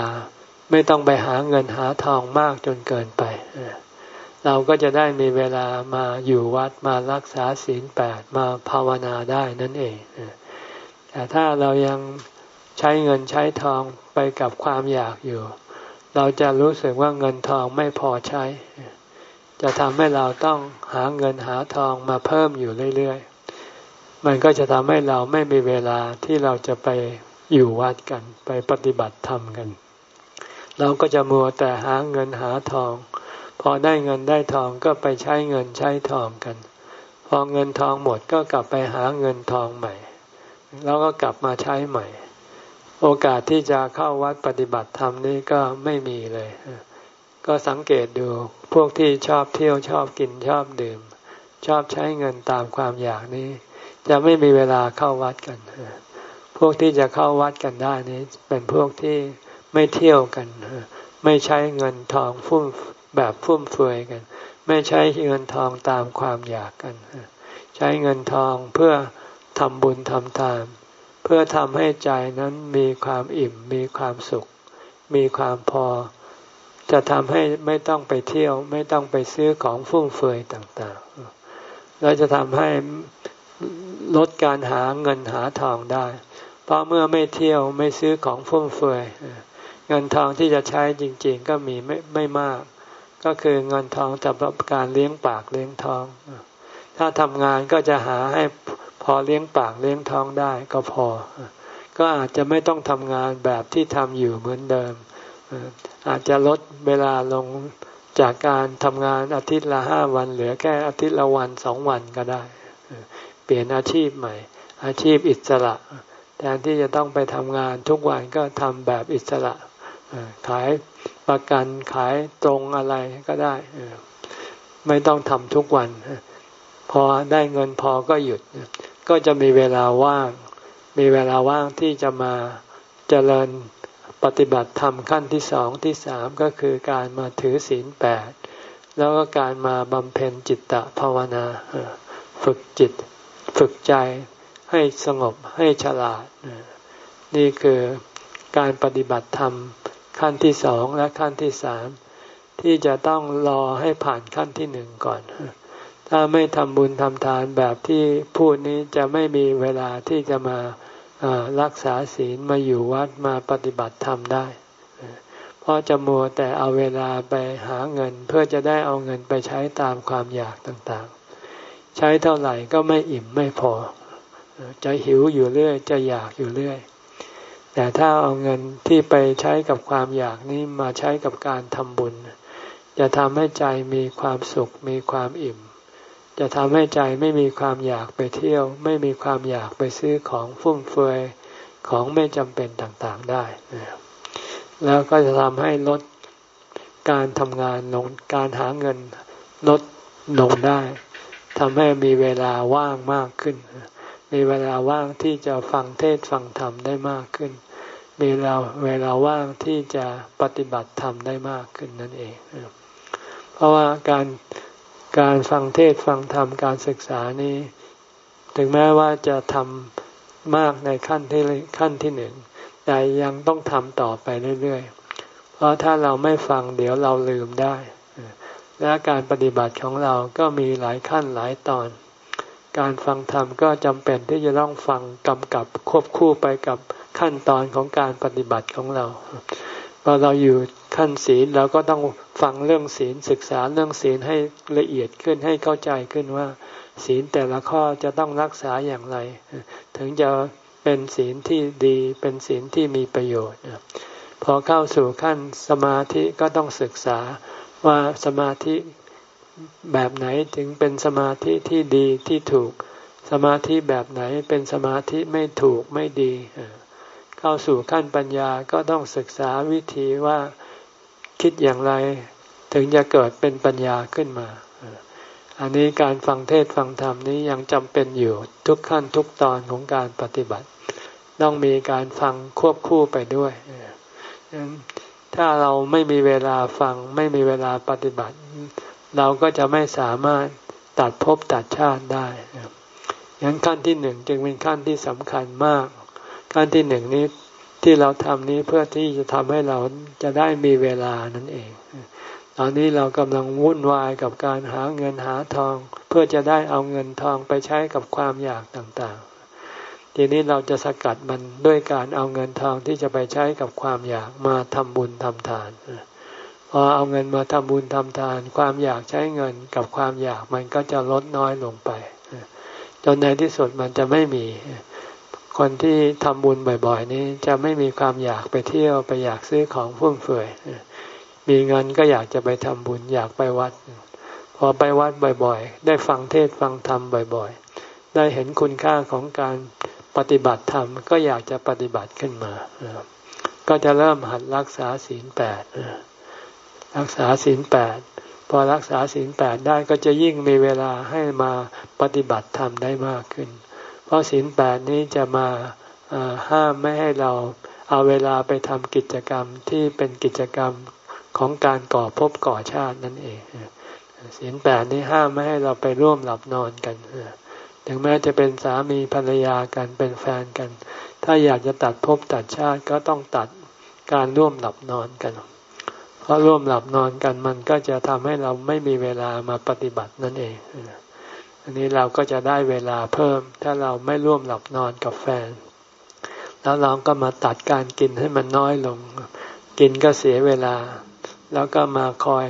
ไม่ต้องไปหาเงินหาทองมากจนเกินไป เราก็จะได้มีเวลามาอยู่วัดมารักษาศีลแปดมาภาวนาได้นั่นเอง แต่ถ้าเรายังใช้เงินใช้ทองไปกับความอยากอยู่ เราจะรู้สึกว่าเงินทองไม่พอใช้ จะทำให้เราต้องหาเงินหาทองมาเพิ่มอยู่เรื่อยๆ มันก็จะทำให้เราไม่มีเวลาที่เราจะไปอยู่วัดกัน ไปปฏิบัติธรรมกัน เราก็จะมัวแต่หาเงินหาทอง พอได้เงินได้ทองก็ไปใช้เงินใช้ทองกัน พอเงินทองหมดก็กลับไปหาเงินทองใหม่ แล้วก็กลับมาใช้ใหม่ โอกาสที่จะเข้าวัดปฏิบัติธรรมนี้ก็ไม่มีเลย ก็สังเกตดูพวกที่ชอบเที่ยวชอบกินชอบดื่ม ชอบใช้เงินตามความอยากนี้ จะไม่มีเวลาเข้าวัดกัน พวกที่จะเข้าวัดกันได้นี้เป็นพวกที่ไม่เที่ยวกัน ไม่ใช้เงินทองฟุ่มแบบฟุ่มเฟือยกัน ไม่ใช้เงินทองตามความอยากกัน ใช้เงินทองเพื่อทำบุญทำทาน เพื่อทำให้ใจนั้นมีความอิ่ม มีความสุข มีความพอ จะทำให้ไม่ต้องไปเที่ยว ไม่ต้องไปซื้อของฟุ่มเฟือยต่างๆ แล้วจะทำให้ ลดการหาเงินหาทองได้ เพราะเมื่อไม่เที่ยวไม่ซื้อของฟุ่มเฟือยเงินทองที่จะใช้จริง ๆ ก็มีไม่ไม่มาก ก็คือเงินทองสำหรับการเลี้ยงปากเลี้ยงท้อง ถ้าทำงานก็จะหาให้พอเลี้ยงปากเลี้ยงท้องได้ก็พอ ก็อาจจะไม่ต้องทำงานแบบที่ทำอยู่เหมือนเดิม อาจจะลดเวลาลงจากการทำงานอาทิตย์ละห้าวัน เหลือแค่อาทิตย์ละวันสองวันก็ได้ เปลี่ยนอาชีพใหม่ อาชีพอิสระแทนที่จะต้องไปทำงานทุกวันก็ทำแบบอิสระขายประกันขายตรงอะไรก็ได้ไม่ต้องทำทุกวัน พอได้เงินพอก็หยุด ก็จะมีเวลาว่าง มีเวลาว่างที่จะมาเจริญปฏิบัติธรรมขั้นที่สองที่สามก็คือการมาถือศีลแปดแล้วก็การมาบำเพ็ญจิตตภาวนา ฝึกจิต ฝึกใจให้สงบให้ฉลาด นี่คือการปฏิบัติธรรมขั้นที่สองและขั้นที่สามที่จะต้องรอให้ผ่านขั้นที่หนึ่งก่อน ถ้าไม่ทำบุญทำทานแบบที่พูดนี้จะไม่มีเวลาที่จะมารักษาศีลมาอยู่วัดมาปฏิบัติธรรมได้ เพราะจะมัวแต่เอาเวลาไปหาเงินเพื่อจะได้เอาเงินไปใช้ตามความอยากต่างๆ ใช้เท่าไหร่ก็ไม่อิ่มไม่พอ จะหิวอยู่เรื่อย จะอยากอยู่เรื่อย แต่ถ้าเอาเงินที่ไปใช้กับความอยากนี้มาใช้กับการทำบุญ จะทำให้ใจมีความสุขมีความอิ่ม จะทำให้ใจไม่มีความอยากไปเที่ยว ไม่มีความอยากไปซื้อของฟุ่มเฟือยของไม่จำเป็นต่างๆได้ แล้วก็จะทำให้ลดการทำงานลงการหาเงินลดลงได้ ทำให้มีเวลาว่างมากขึ้น มีเวลาว่างที่จะฟังเทศฟังธรรมได้มากขึ้น มีเวลาเวลาว่างที่จะปฏิบัติธรรมได้มากขึ้นนั่นเอง เพราะว่าการการฟังเทศฟังธรรมการศึกษานี้ ถึงแม้ว่าจะทำมากในขั้นที่ขั้นที่หนึ่งแต่ยังต้องทำต่อไปเรื่อยๆ เพราะถ้าเราไม่ฟังเดี๋ยวเราลืมได้ และการปฏิบัติของเราก็มีหลายขั้นหลายตอน การฟังธรรมก็จำเป็นที่จะต้องฟังกำกับควบคู่ไปกับขั้นตอนของการปฏิบัติของเราพอเราอยู่ขั้นศีลเราก็ต้องฟังเรื่องศีลศึกษาเรื่องศีลให้ละเอียดขึ้นให้เข้าใจขึ้นว่า ศีลแต่ละข้อจะต้องรักษาอย่างไร ถึงจะเป็นศีลที่ดีเป็นศีลที่มีประโยชน์พอเข้าสู่ขั้นสมาธิก็ต้องศึกษา ว่าสมาธิแบบไหนถึงเป็นสมาธิที่ดีที่ถูก สมาธิแบบไหนเป็นสมาธิไม่ถูกไม่ดี เข้าสู่ขั้นปัญญาก็ต้องศึกษาวิธีว่าคิดอย่างไรถึงจะเกิดเป็นปัญญาขึ้นมา อันนี้การฟังเทศฟังธรรมนี้ยังจำเป็นอยู่ทุกขั้นทุกตอนของการปฏิบัติ ต้องมีการฟังควบคู่ไปด้วย ถ้าเราไม่มีเวลาฟัง ไม่มีเวลาปฏิบัติ เราก็จะไม่สามารถตัดภพตัดชาติได้ยั้นขั้นที่หนึ่งจึงเป็นขั้นที่สำคัญมาก ขั้นที่หนึ่งนี้ที่เราทำนี้เพื่อที่จะทำให้เราจะได้มีเวลานั่นเอง ตอนนี้เรากำลังวุ่นวายกับการหาเงินหาทอง เพื่อจะได้เอาเงินทองไปใช้กับความอยากต่างๆ ทีนี้เราจะสกัดมันด้วยการเอาเงินทองที่จะไปใช้กับความอยากมาทำบุญทำทานพอเอาเงินมาทำบุญทำทาน ความอยากใช้เงินกับความอยากมันก็จะลดน้อยลงไป จนในที่สุดมันจะไม่มี คนที่ทำบุญบ่อย ๆ นี้จะไม่มีความอยากไปเที่ยวไปอยากซื้อของฟุ่มเฟือยมีเงินก็อยากจะไปทำบุญอยากไปวัด พอไปวัดบ่อยๆ ได้ฟังเทศฟังธรรมบ่อย ๆ ได้เห็นคุณค่าของการ ปฏิบัติธรรมก็อยากจะปฏิบัติขึ้นมา ก็จะเริ่มหัดรักษาศีลแปดรักษาศีลแปดพอรักษาศีลแปดได้ก็จะยิ่งมีเวลาให้มาปฏิบัติธรรมได้มากขึ้น เพราะศีลแปดนี้จะมาห้ามไม่ให้เราเอาเวลาไปทำกิจกรรมที่เป็นกิจกรรมของการก่อภพก่อชาตินั่นเองศีลแปดนี้ห้ามไม่ให้เราไปร่วมหลับนอนกัน ถึงแม้จะเป็นสามีภรรยากันเป็นแฟนกัน ถ้าอยากจะตัดภพตัดชาติก็ต้องตัดการร่วมหลับนอนกัน เพราะร่วมหลับนอนกันมันก็จะทำให้เราไม่มีเวลามาปฏิบัตินั่นเอง อันนี้เราก็จะได้เวลาเพิ่ม ถ้าเราไม่ร่วมหลับนอนกับแฟน แล้วเราก็มาตัดการกินให้มันน้อยลง กินก็เสียเวลา แล้วก็มาคอย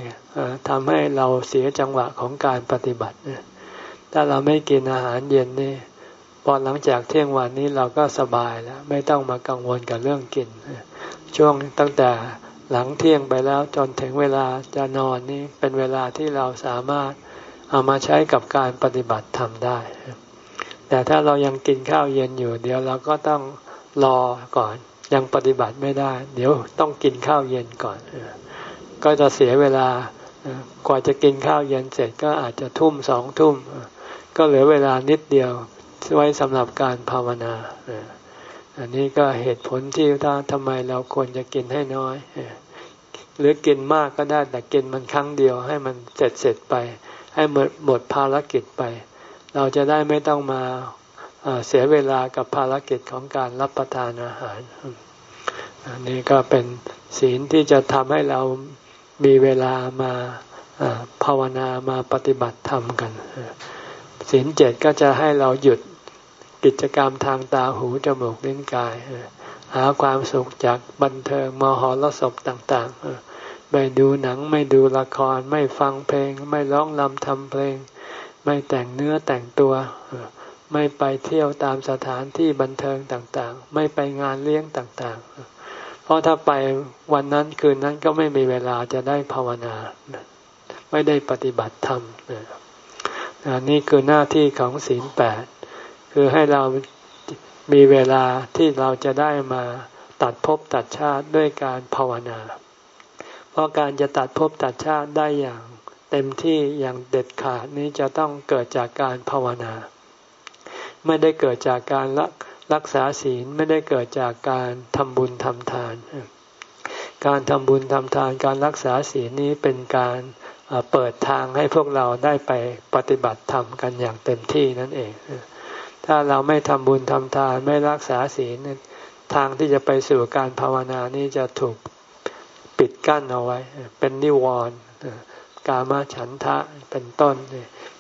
ทำให้เราเสียจังหวะของการปฏิบัติ ถ้าเราไม่กินอาหารเย็นนี่พอหลังจากเที่ยงวันนี้เราก็สบายแล้ว ไม่ต้องมากังวลกับเรื่องกิน ช่วงตั้งแต่หลังเที่ยงไปแล้วจนถึงเวลาจะนอนนี่เป็นเวลาที่เราสามารถเอามาใช้กับการปฏิบัติทำได้ แต่ถ้าเรายังกินข้าวเย็นอยู่ เดี๋ยวเราก็ต้องรอก่อนยังปฏิบัติไม่ได้ เดี๋ยวต้องกินข้าวเย็นก่อน ก็จะเสียเวลากว่าจะกินข้าวเย็นเสร็จก็อาจจะทุ่มสองทุ่ม ก็เหลือเวลานิดเดียวไว้สำหรับการภาวนาอันนี้ก็เหตุผลที่ถ้าทำไมเราควรจะกินให้น้อยหรือกินมากก็ได้แต่กินมันครั้งเดียวให้มันเสร็จเสร็จไป ให้หมดหมดภารกิจไป เราจะได้ไม่ต้องมาเสียเวลากับภารกิจของการรับประทานอาหารอันนี้ก็เป็นศีลที่จะทำให้เรามีเวลามาภาวนามาปฏิบัติธรรมกัน ศีลเจ็ดก็จะให้เราหยุดกิจกรรมทางตาหูจมูกลิ้นกาย หาความสุขจากบันเทิงมหรสพต่างๆ ไม่ดูหนังไม่ดูละครไม่ฟังเพลง ไม่ร้องรำทำเพลง ไม่แต่งเนื้อแต่งตัว ไม่ไปเที่ยวตามสถานที่บันเทิงต่างๆ ไม่ไปงานเลี้ยงต่างๆ เพราะถ้าไปวันนั้นคืนนั้นก็ไม่มีเวลาจะได้ภาวนา ไม่ได้ปฏิบัติธรรม อันนี้คือหน้าที่ของศีลแปดคือให้เรามีเวลาที่เราจะได้มาตัดภพตัดชาติด้วยการภาวนา เพราะการจะตัดภพตัดชาติได้อย่างเต็มที่อย่างเด็ดขาดนี้จะต้องเกิดจากการภาวนา ไม่ได้เกิดจากการรักรักษาศีลไม่ได้เกิดจากการทำบุญทำทาน การทำบุญทำทานการรักษาศีลนี้เป็นการ เปิดทางให้พวกเราได้ไปปฏิบัติธรรมกันอย่างเต็มที่นั่นเอง ถ้าเราไม่ทำบุญทำทานไม่รักษาศีลทางที่จะไปสู่การภาวนานี้จะถูกปิดกั้นเอาไว้ เป็นนิวรณ์กามาฉันทะเป็นต้น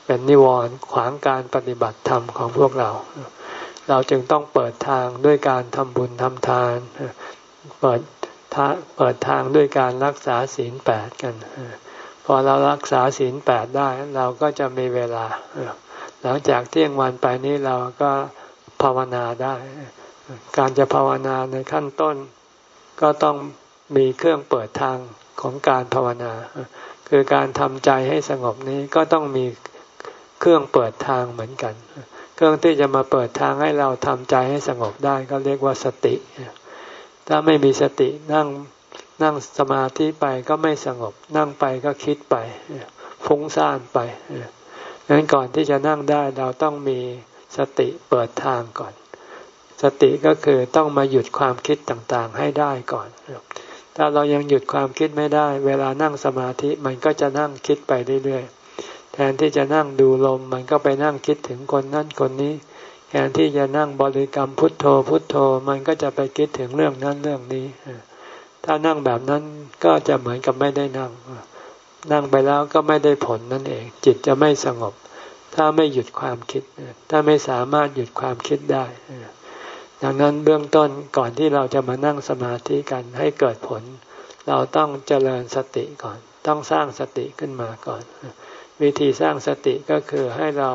เป็นนิวรณ์ขวางการปฏิบัติธรรมของพวกเรา เราจึงต้องเปิดทางด้วยการทำบุญทำทาน เปิดเปิดทางด้วยการรักษาศีลแปดกัน พอเรารักษาศีลแปดได้เราก็จะมีเวลา หลังจากเที่ยงวันไปนี้เราก็ภาวนาได้ การจะภาวนาในขั้นต้น ก็ต้องมีเครื่องเปิดทางของการภาวนา คือการทำใจให้สงบนี้ก็ต้องมีเครื่องเปิดทางเหมือนกัน เครื่องที่จะมาเปิดทางให้เราทำใจให้สงบได้ ก็เรียกว่าสติ ถ้าไม่มีสตินั่ง นั่งสมาธิไปก็ไม่สงบ นั่งไปก็คิดไปฟุ้งซ่านไปดังนั้นก่อนที่จะนั่งได้เราต้องมีสติเปิดทางก่อน สติก็คือต้องมาหยุดความคิดต่างๆให้ได้ก่อนถ้าเรายังหยุดความคิดไม่ได้ เวลานั่งสมาธิมันก็จะนั่งคิดไปเรื่อยๆแทนที่จะนั่งดูลมมันก็ไปนั่งคิดถึงคนนั้นคนนี้แทนที่จะนั่งบริกรรมพุทโธพุทโธ มันก็จะไปคิดถึงเรื่องนั้นเรื่องนี้ ถ้านั่งแบบนั้นก็จะเหมือนกับไม่ได้นั่ง นั่งไปแล้วก็ไม่ได้ผลนั่นเอง จิตจะไม่สงบ ถ้าไม่หยุดความคิด ถ้าไม่สามารถหยุดความคิดได้ดังนั้นเบื้องต้นก่อนที่เราจะมานั่งสมาธิกันให้เกิดผล เราต้องเจริญสติก่อน ต้องสร้างสติขึ้นมาก่อน วิธีสร้างสติก็คือให้เรา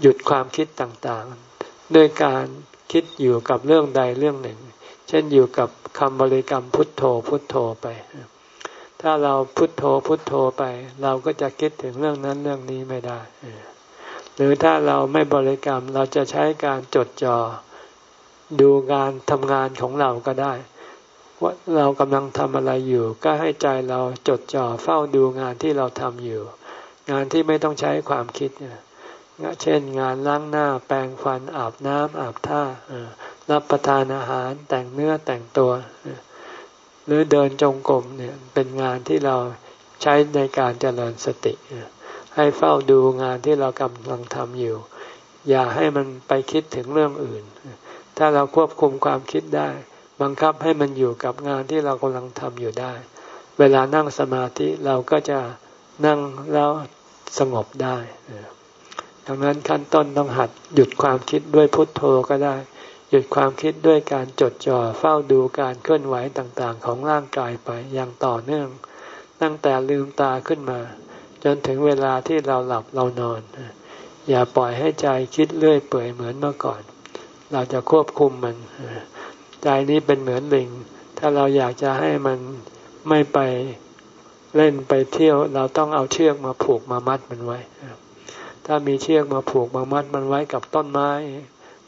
หยุดความคิดต่างๆ ด้วยการคิดอยู่กับเรื่องใดเรื่องหนึ่ง เช่นอยู่กับ คำบริกรรมพุทโธพุทโธไป ถ้าเราพุทโธพุทโธไป เราก็จะคิดถึงเรื่องนั้นเรื่องนี้ไม่ได้ หรือถ้าเราไม่บริกรรมเราจะใช้การจดจอ่อดูงานทำงานของเราก็ได้ ว่าเรากำลังทำอะไรอยู่ ก็ให้ใจเราจดจ่อเฝ้าดูงานที่เราทำอยู่ งานที่ไม่ต้องใช้ความคิดเนี่ยเช่นงานล้างหน้าแปรงฟันอาบน้ำอาบท่า รับประทานอาหารแต่งเนื้อแต่งตัว หรือเดินจงกรมเนี่ยเป็นงานที่เราใช้ในการเจริญสติ ให้เฝ้าดูงานที่เรากำลังทำอยู่ อย่าให้มันไปคิดถึงเรื่องอื่น ถ้าเราควบคุมความคิดได้ บังคับให้มันอยู่กับงานที่เรากำลังทำอยู่ได้ เวลานั่งสมาธิเราก็จะนั่งแล้วสงบได้ดังนั้นขั้นต้นต้องหัดหยุดความคิดด้วยพุทโธก็ได้ หยุดความคิดด้วยการจดจ่อเฝ้าดูการเคลื่อนไหวต่างๆ ของร่างกายไปอย่างต่อเนื่อง ตั้งแต่ลืมตาขึ้นมา จนถึงเวลาที่เราหลับเรานอน อย่าปล่อยให้ใจคิดเรื่อยเปื่อยเหมือนเมื่อก่อน เราจะควบคุมมัน ใจนี้เป็นเหมือนลิง ถ้าเราอยากจะให้มันไม่ไปเล่นไปเที่ยว เราต้องเอาเชือกมาผูกมามัดมันไว้ ถ้ามีเชือกมาผูกมามัดมันไว้กับต้นไม้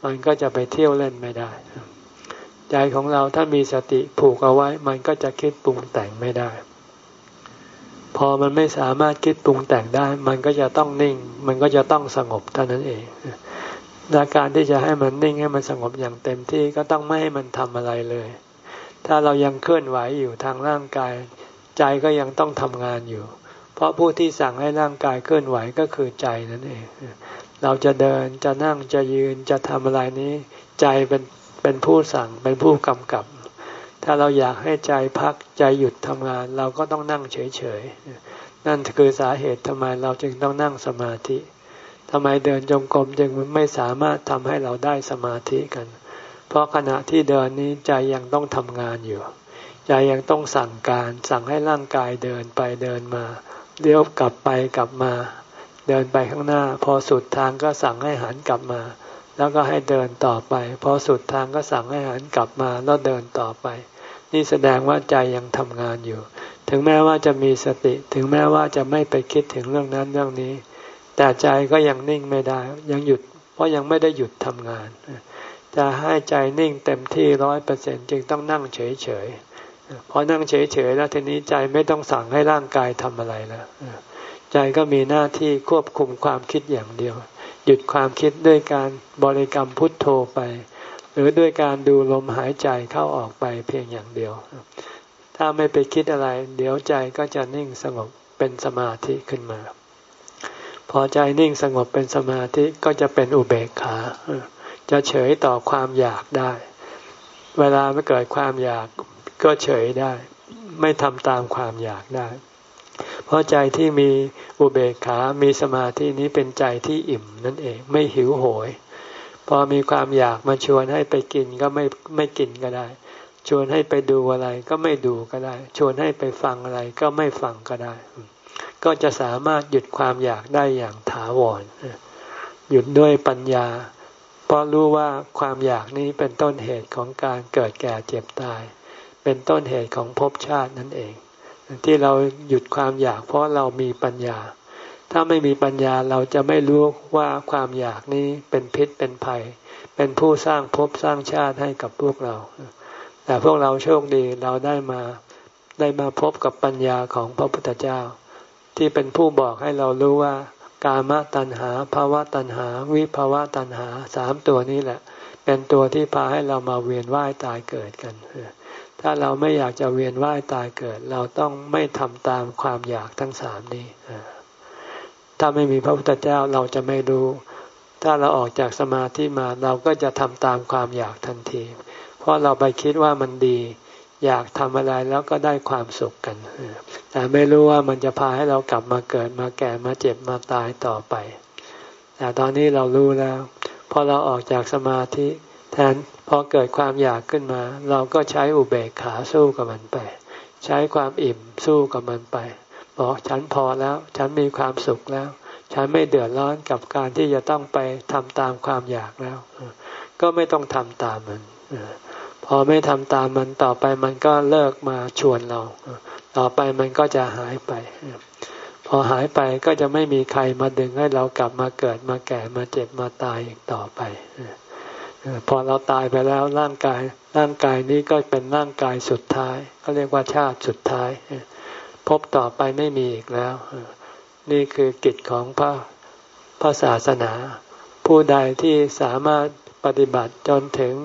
มันก็จะไปเที่ยวเล่นไม่ได้ ใจของเราถ้ามีสติผูกเอาไว้ มันก็จะคิดปรุงแต่งไม่ได้ พอมันไม่สามารถคิดปรุงแต่งได้ มันก็จะต้องนิ่ง มันก็จะต้องสงบเท่านั้นเองและการที่จะให้มันนิ่งให้มันสงบอย่างเต็มที่ก็ต้องไม่ให้มันทำอะไรเลย ถ้าเรายังเคลื่อนไหวอยู่ทางร่างกาย ใจก็ยังต้องทำงานอยู่ เพราะผู้ที่สั่งให้ร่างกายเคลื่อนไหวก็คือใจนั่นเอง เราจะเดินจะนั่งจะยืนจะทำอะไรนี้ ใจเป็นเป็นผู้สั่งเป็นผู้กำกับ ถ้าเราอยากให้ใจพักใจหยุดทำงาน เราก็ต้องนั่งเฉยๆ นั่นคือสาเหตุทำไมเราจึงต้องนั่งสมาธิทำไมเดินจงกรมจึงไม่สามารถทำให้เราได้สมาธิกัน เพราะขณะที่เดินนี้ใจยังต้องทำงานอยู่ ใจยังต้องสั่งการสั่งให้ร่างกายเดินไปเดินมาเลี้ยวกลับไปกลับมา เดินไปข้างหน้า พอสุดทางก็สั่งให้หันกลับมา แล้วก็ให้เดินต่อไป พอสุดทางก็สั่งให้หันกลับมาแล้วเดินต่อไป นี่แสดงว่าใจยังทำงานอยู่ ถึงแม้ว่าจะมีสติ ถึงแม้ว่าจะไม่ไปคิดถึงเรื่องนั้นเรื่องนี้ แต่ใจก็ยังนิ่งไม่ได้ ยังหยุด เพราะยังไม่ได้หยุดทำงาน จะให้ใจนิ่งเต็มที่ร้อยเปอร์เซ็นจึงต้องนั่งเฉยเฉยพอนั่งเฉยๆแล้วทีนี้ใจไม่ต้องสั่งให้ร่างกายทำอะไรแล้ว ใจก็มีหน้าที่ควบคุมความคิดอย่างเดียว หยุดความคิดด้วยการบริกรรมพุทโธไป หรือด้วยการดูลมหายใจเข้าออกไปเพียงอย่างเดียว ถ้าไม่ไปคิดอะไร เดี๋ยวใจก็จะนิ่งสงบเป็นสมาธิขึ้นมา พอใจนิ่งสงบเป็นสมาธิก็จะเป็นอุเบกขาจะเฉยต่อความอยากได้ เวลาไม่เกิดความอยากก็เฉยได้ ไม่ทำตามความอยากได้ เพราะใจที่มีอุเบกขา มีสมาธินี้เป็นใจที่อิ่มนั่นเองไม่หิวโหย พอมีความอยากมาชวนให้ไปกินก็ไม่ไม่กินก็ได้ ชวนให้ไปดูอะไรก็ไม่ดูก็ได้ ชวนให้ไปฟังอะไรก็ไม่ฟังก็ได้ ก็จะสามารถหยุดความอยากได้อย่างถาวร หยุดด้วยปัญญา เพราะรู้ว่าความอยากนี้เป็นต้นเหตุของการเกิดแก่เจ็บตาย เป็นต้นเหตุของภพชาตินั่นเอง ที่เราหยุดความอยาก เพราะเรามีปัญญา ถ้าไม่มีปัญญาเราจะไม่รู้ว่าความอยากนี้เป็นพิษเป็นภัย เป็นผู้สร้างภพสร้างชาติให้กับพวกเรา แต่พวกเราโชคดีเราได้มาได้มาพบกับปัญญาของพระพุทธเจ้า ที่เป็นผู้บอกให้เรารู้ว่ากามตัณหาภาวะตัณหา วิภาวะตัณหาสามตัวนี้แหละ เป็นตัวที่พาให้เรามาเวียนว่ายตายเกิดกัน ถ้าเราไม่อยากจะเวียนว่ายตายเกิด เราต้องไม่ทำตามความอยากทั้งสามนี้ถ้าไม่มีพระพุทธเจ้าเราจะไม่รู้ ถ้าเราออกจากสมาธิมาเราก็จะทำตามความอยากทันที เพราะเราไปคิดว่ามันดี อยากทำอะไรแล้วก็ได้ความสุขกันแต่ไม่รู้ว่ามันจะพาให้เรากลับมาเกิดมาแก่มาเจ็บมาตายต่อไปแต่ตอนนี้เรารู้แล้วพอเราออกจากสมาธิ แทนพอเกิดความอยากขึ้นมา เราก็ใช้อุเบกขาสู้กับมันไป ใช้ความอิ่มสู้กับมันไปบอกฉันพอแล้ว ฉันมีความสุขแล้ว ฉันไม่เดือดร้อนกับการที่จะต้องไปทำตามความอยากแล้ว ก็ไม่ต้องทำตามมันพอไม่ทำตามมันต่อไปมันก็เลิกมาชวนเรา ต่อไปมันก็จะหายไป พอหายไปก็จะไม่มีใครมาดึงให้เรากลับมาเกิดมาแก่มาเจ็บมาตายอีกต่อไป พอเราตายไปแล้วร่างกาย ร่างกายนี้ก็เป็นร่างกายสุดท้ายเขาเรียกว่าชาติสุดท้ายพบต่อไปไม่มีอีกแล้ว นี่คือกิจของพระพระศาสนา ผู้ใดที่สามารถปฏิบัติจนถึง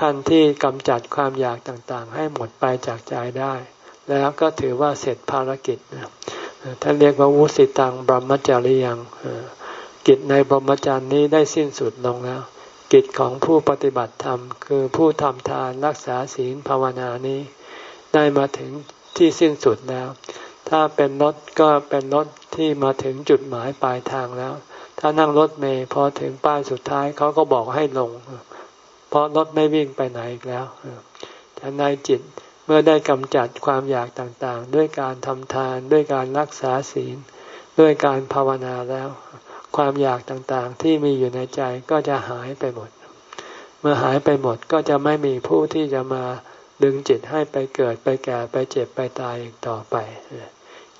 ขั้นที่กำจัดความอยากต่างๆ ให้หมดไปจากใจได้ แล้วก็ถือว่าเสร็จภารกิจท่านเรียกว่าวุสิตังบรมจาริยังกิจในบรมจารย์นี้ได้สิ้นสุดลงแล้ว กิจของผู้ปฏิบัติธรรม คือผู้ทำทานรักษาศีลภาวนานี้ ได้มาถึงที่สิ้นสุดแล้ว ถ้าเป็นรถก็เป็นรถที่มาถึงจุดหมายปลายทางแล้ว ถ้านั่งรถเมย์พอถึงป้ายสุดท้ายเขาก็บอกให้ลง เพราะรถไม่วิ่งไปไหนอีกแล้วแต่ในจิตเมื่อได้กำจัดความอยากต่างๆ ด้วยการทำทานด้วยการรักษาศีล ด้วยการภาวนาแล้ว ความอยากต่างๆ ที่มีอยู่ในใจก็จะหายไปหมด เมื่อหายไปหมดก็จะไม่มีผู้ที่จะมาดึงจิตให้ไปเกิดไปแก่ไปเจ็บไปตายอีกต่อไป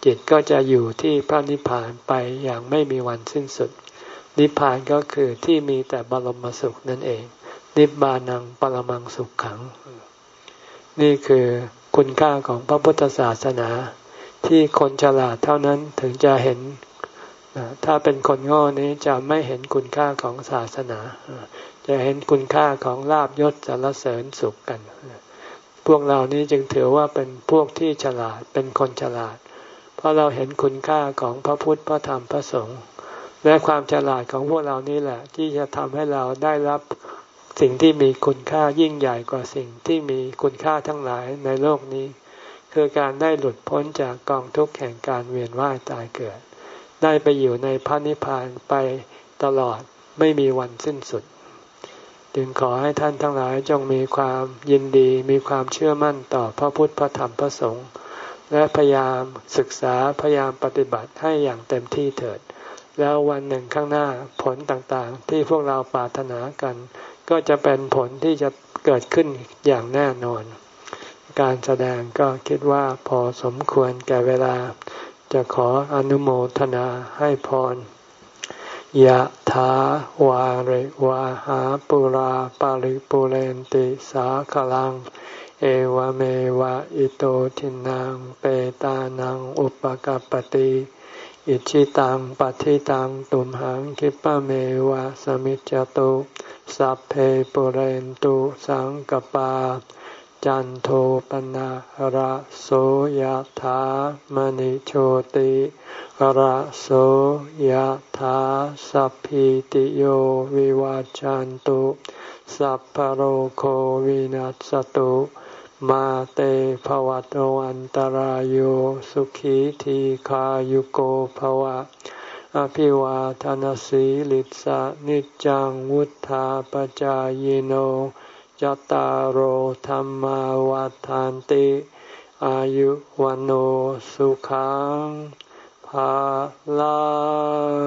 จิตก็จะอยู่ที่พระนิพพานไปอย่างไม่มีวันสิ้นสุด นิพพานก็คือที่มีแต่บรมสุขนั่นเอง นิบานังปรมังสุขขัง นี่คือคุณค่าของพระพุทธศาสนา ที่คนฉลาดเท่านั้นถึงจะเห็น ถ้าเป็นคนโง่นี้จะไม่เห็นคุณค่าของศาสนา จะเห็นคุณค่าของลาบยศสารเสริญสุขกัน พวกเรานี้จึงถือว่าเป็นพวกที่ฉลาดเป็นคนฉลาด เพราะเราเห็นคุณค่าของพระพุทธพระธรรมพระสงฆ์และความฉลาดของพวกเรานี้แหละ ที่จะทำให้เราได้รับสิ่งที่มีคุณค่ายิ่งใหญ่กว่าสิ่งที่มีคุณค่าทั้งหลายในโลกนี้ คือการได้หลุดพ้นจากกองทุกข์แห่งการเวียนว่ายตายเกิด ได้ไปอยู่ในพระนิพพานไปตลอดไม่มีวันสิ้นสุด จึงขอให้ท่านทั้งหลายจงมีความยินดีมีความเชื่อมั่นต่อพระพุทธพระธรรมพระสงฆ์และพยายามศึกษาพยายามปฏิบัติให้อย่างเต็มที่เถิด แล้ววันหนึ่งข้างหน้าผลต่างๆ ที่พวกเราปรารถนากัน ก็จะเป็นผลที่จะเกิดขึ้นอย่างแน่นอน การแสดงก็คิดว่าพอสมควรแก่เวลา จะขออนุโมทนาให้พรยะถาวาริวาหาปุราปาริปุเรนติสาขลัง เอวเมวะอิโตทินังเปตานังอุปกปติอิชิตังปฏิตังตุมหังคิปะเมวะสมิจจตุสัพเพปุเรนตุสังกปา จันโทปนะระโสยธามณิโชติระโสยธาสัพพิติโยวิวาจันตุสัพพโรโควินัสตุมาเตภวัตวันตารโยสุขีทีขายุโกภวะ อภิวาทานสีลิสานิจังวุธาปจายโน จตารโหธรรมวาทานติ อายุวันโอสุขังภาลัง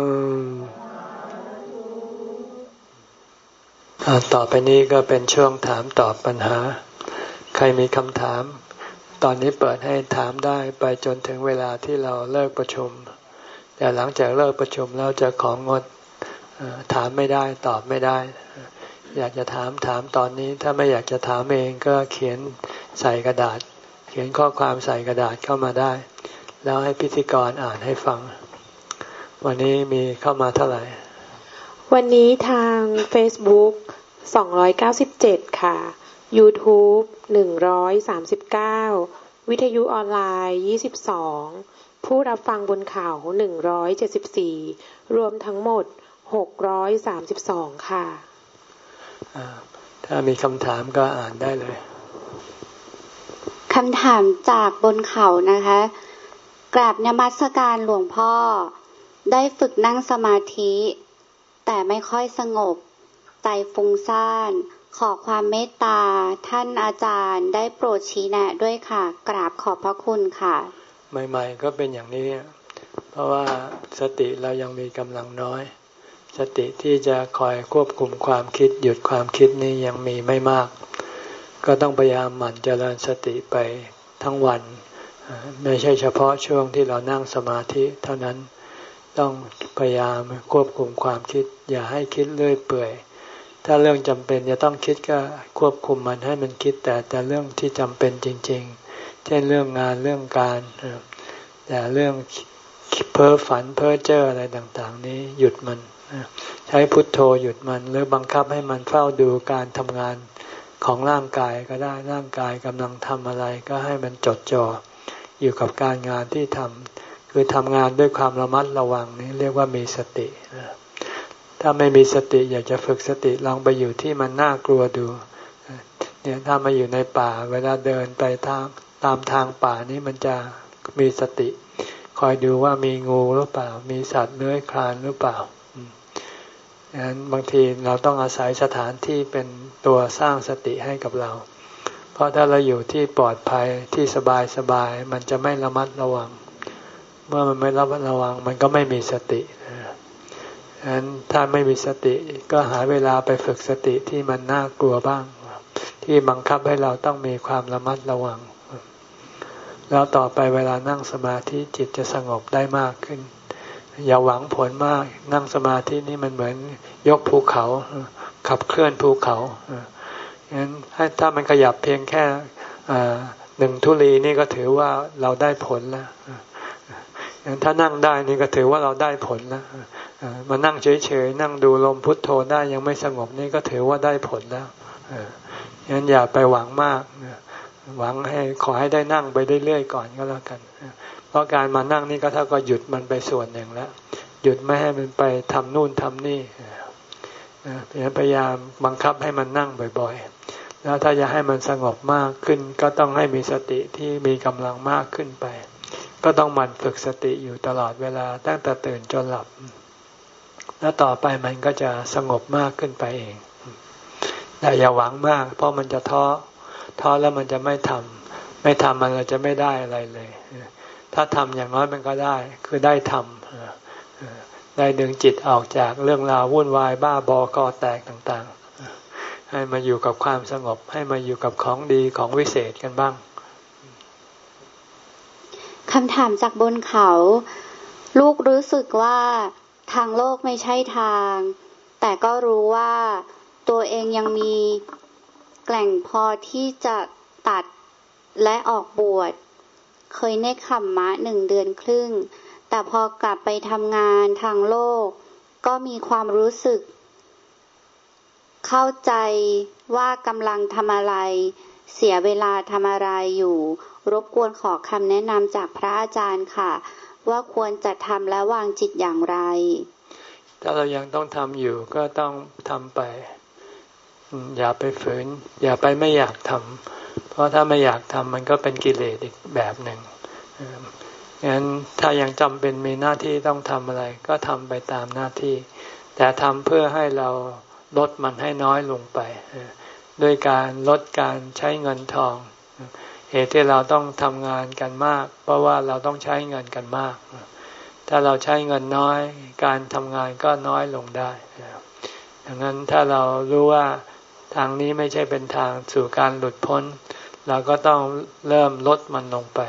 ต่อไปนี้ก็เป็นช่วงถามตอบปัญหา ใครมีคำถาม ตอนนี้เปิดให้ถามได้ไปจนถึงเวลาที่เราเลิกประชุม แต่หลังจากเลิกประชุมแล้วจะของงดถามไม่ได้ตอบไม่ได้ อยากจะถามถามตอนนี้ ถ้าไม่อยากจะถามเองก็เขียนใส่กระดาษ เขียนข้อความใส่กระดาษเข้ามาได้ แล้วให้พิธีกรอ่านให้ฟัง วันนี้มีเข้ามาเท่าไหร่ วันนี้ทาง Facebook 297 ค่ะ YouTube 139 วิทยุออนไลน์ 22 ผู้รับฟังบนเขาหนึ่งร้อยเจ็ดสิบสี่รวมทั้งหมดหกร้อยสามสิบสองค่ะ ถ้ามีคำถามก็อ่านได้เลยคำถามจากบนเขานะคะ กราบนมัสการหลวงพ่อ ได้ฝึกนั่งสมาธิ แต่ไม่ค่อยสงบ ใจฟุ้งซ่าน ขอความเมตตา ท่านอาจารย์ได้โปรดชี้แนะด้วยค่ะ กราบขอบพระคุณค่ะ ใหม่ ๆ ก็เป็นอย่างนี้พเพราะว่าสติเรายังมีกำลังน้อย สติที่จะคอยควบคุมความคิดหยุดความคิดนี้ยังมีไม่มาก ก็ต้องพยายามหมั่นเจริญสติไปทั้งวัน ไม่ใช่เฉพาะช่วงที่เรานั่งสมาธิเท่านั้นต้องพยายามควบคุมความคิด อย่าให้คิดเลื่อยเปื่อย ถ้าเรื่องจำเป็นจะต้องคิดก็ควบคุมมันให้มันคิดแต่แต่เรื่องที่จำเป็นจริง ๆ เช่นเรื่องงานเรื่องการแต่เรื่องเพ้อฝันเพ้อเจ้ออะไรต่างๆ นี้หยุดมัน ใช้พุทโธหยุดมัน หรือบังคับให้มันเฝ้าดูการทำงานของร่างกายก็ได้ร่างกายกำลังทำอะไรก็ให้มันจดจ่ออยู่กับการงานที่ทำคือทำงานด้วยความระมัดระวังนี่เรียกว่ามีสติถ้าไม่มีสติอยากจะฝึกสติลองไปอยู่ที่มันน่ากลัวดูเนี่ยถ้ามาอยู่ในป่า เวลาเดินไปทางตามทางป่านี้มันจะมีสติ คอยดูว่ามีงูหรือเปล่า มีสัตว์เลื้อยคลานหรือเปล่า ดังนั้นบางทีเราต้องอาศัยสถานที่เป็นตัวสร้างสติให้กับเรา เพราะถ้าเราอยู่ที่ปลอดภัยที่สบายสบายมันจะไม่ระมัดระวัง เมื่อมันไม่ระมัดระวัง มันก็ไม่มีสติฉะนั้นถ้าไม่มีสติก็หาเวลาไปฝึกสติที่มันน่ากลัวบ้าง ที่บังคับให้เราต้องมีความระมัดระวัง แล้วต่อไปเวลานั่งสมาธิจิตจะสงบได้มากขึ้น อย่าหวังผลมาก นั่งสมาธินี่มันเหมือนยกภูเขา ขับเคลื่อนภูเขางั้นถ้ามันขยับเพียงแค่หนึ่งทุลีนี่ก็ถือว่าเราได้ผลแล้วงั้นถ้านั่งได้นี่ก็ถือว่าเราได้ผลแล้วมานั่งเฉยๆนั่งดูลมพุทโธได้ยังไม่สงบนี่ก็ถือว่าได้ผลแล้วงั้นอย่าไปหวังมากหวังให้ขอให้ได้นั่งไปเรื่อยๆก่อนก็แล้วกัน เพราะการมานั่งนี่ก็เท่ากับหยุดมันไปส่วนหนึ่งแล้ว หยุดไม่ให้มันไปทำนู่นทำนี่พยายามบังคับให้มันนั่งบ่อยๆ แล้วถ้าจะให้มันสงบมากขึ้น ก็ต้องให้มีสติที่มีกำลังมากขึ้นไป ก็ต้องหมั่นฝึกสติอยู่ตลอดเวลาตั้งแต่ตื่นจนหลับ แล้วต่อไปมันก็จะสงบมากขึ้นไปเอง แต่อย่าหวังมาก เพราะมันจะท้อท้อแล้วมันจะไม่ทำไม่ทำมันจะไม่ได้อะไรเลย ถ้าทำอย่างน้อยมันก็ได้ คือได้ทำได้ดึงจิตออกจากเรื่องราววุ่นวายบ้าบอกอแตกต่างๆ ให้มาอยู่กับความสงบ ให้มาอยู่กับของดีของวิเศษกันบ้างคำถามจากบนเขา ลูกรู้สึกว่าทางโลกไม่ใช่ทาง แต่ก็รู้ว่าตัวเองยังมีแกล่งพอที่จะตัดและออกบวช เคยเนคขมมะหนึ่งเดือนครึ่ง แต่พอกลับไปทำงานทางโลก ก็มีความรู้สึก เข้าใจว่ากำลังทำอะไร เสียเวลาทำอะไรอยู่ รบกวนขอคำแนะนำจากพระอาจารย์ค่ะ ว่าควรจะทำและวางจิตอย่างไร ถ้าเรายังต้องทำอยู่ก็ต้องทำไป อย่าไปฝืน อย่าไปไม่อยากทำ เพราะถ้าไม่อยากทำมันก็เป็นกิเลสอีกแบบหนึ่งงั้นถ้ายังจำเป็นมีหน้าที่ต้องทำอะไร ก็ทำไปตามหน้าที่ แต่ทำเพื่อให้เราลดมันให้น้อยลงไปด้วยการลดการใช้เงินทอง เหตุที่เราต้องทำงานกันมาก เพราะว่าเราต้องใช้เงินกันมาก ถ้าเราใช้เงินน้อย การทำงานก็น้อยลงได้ดังนั้นถ้าเรารู้ว่าทางนี้ไม่ใช่เป็นทางสู่การหลุดพ้น เราก็ต้องเริ่มลดมันลงไป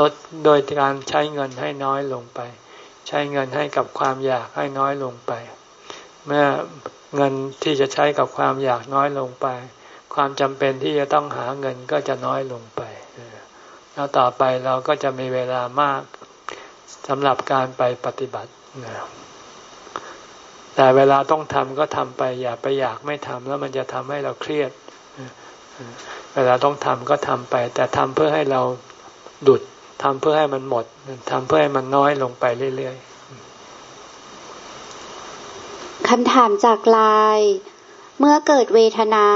ลดโดยการใช้เงินให้น้อยลงไป ใช้เงินให้กับความอยากให้น้อยลงไป เมื่อเงินที่จะใช้กับความอยากน้อยลงไป ความจำเป็นที่จะต้องหาเงินก็จะน้อยลงไป แล้วต่อไปเราก็จะมีเวลามากสำหรับการไปปฏิบัติแต่เวลาต้องทำก็ทำไป อย่าไปอยากไม่ทำแล้วมันจะทำให้เราเครียด เวลาต้องทำก็ทำไป แต่ทำเพื่อให้เราดุดทำเพื่อให้มันหมดทำเพื่อให้มันน้อยลงไปเรื่อยๆคำถามจากลาย เมื่อเกิดเวทนา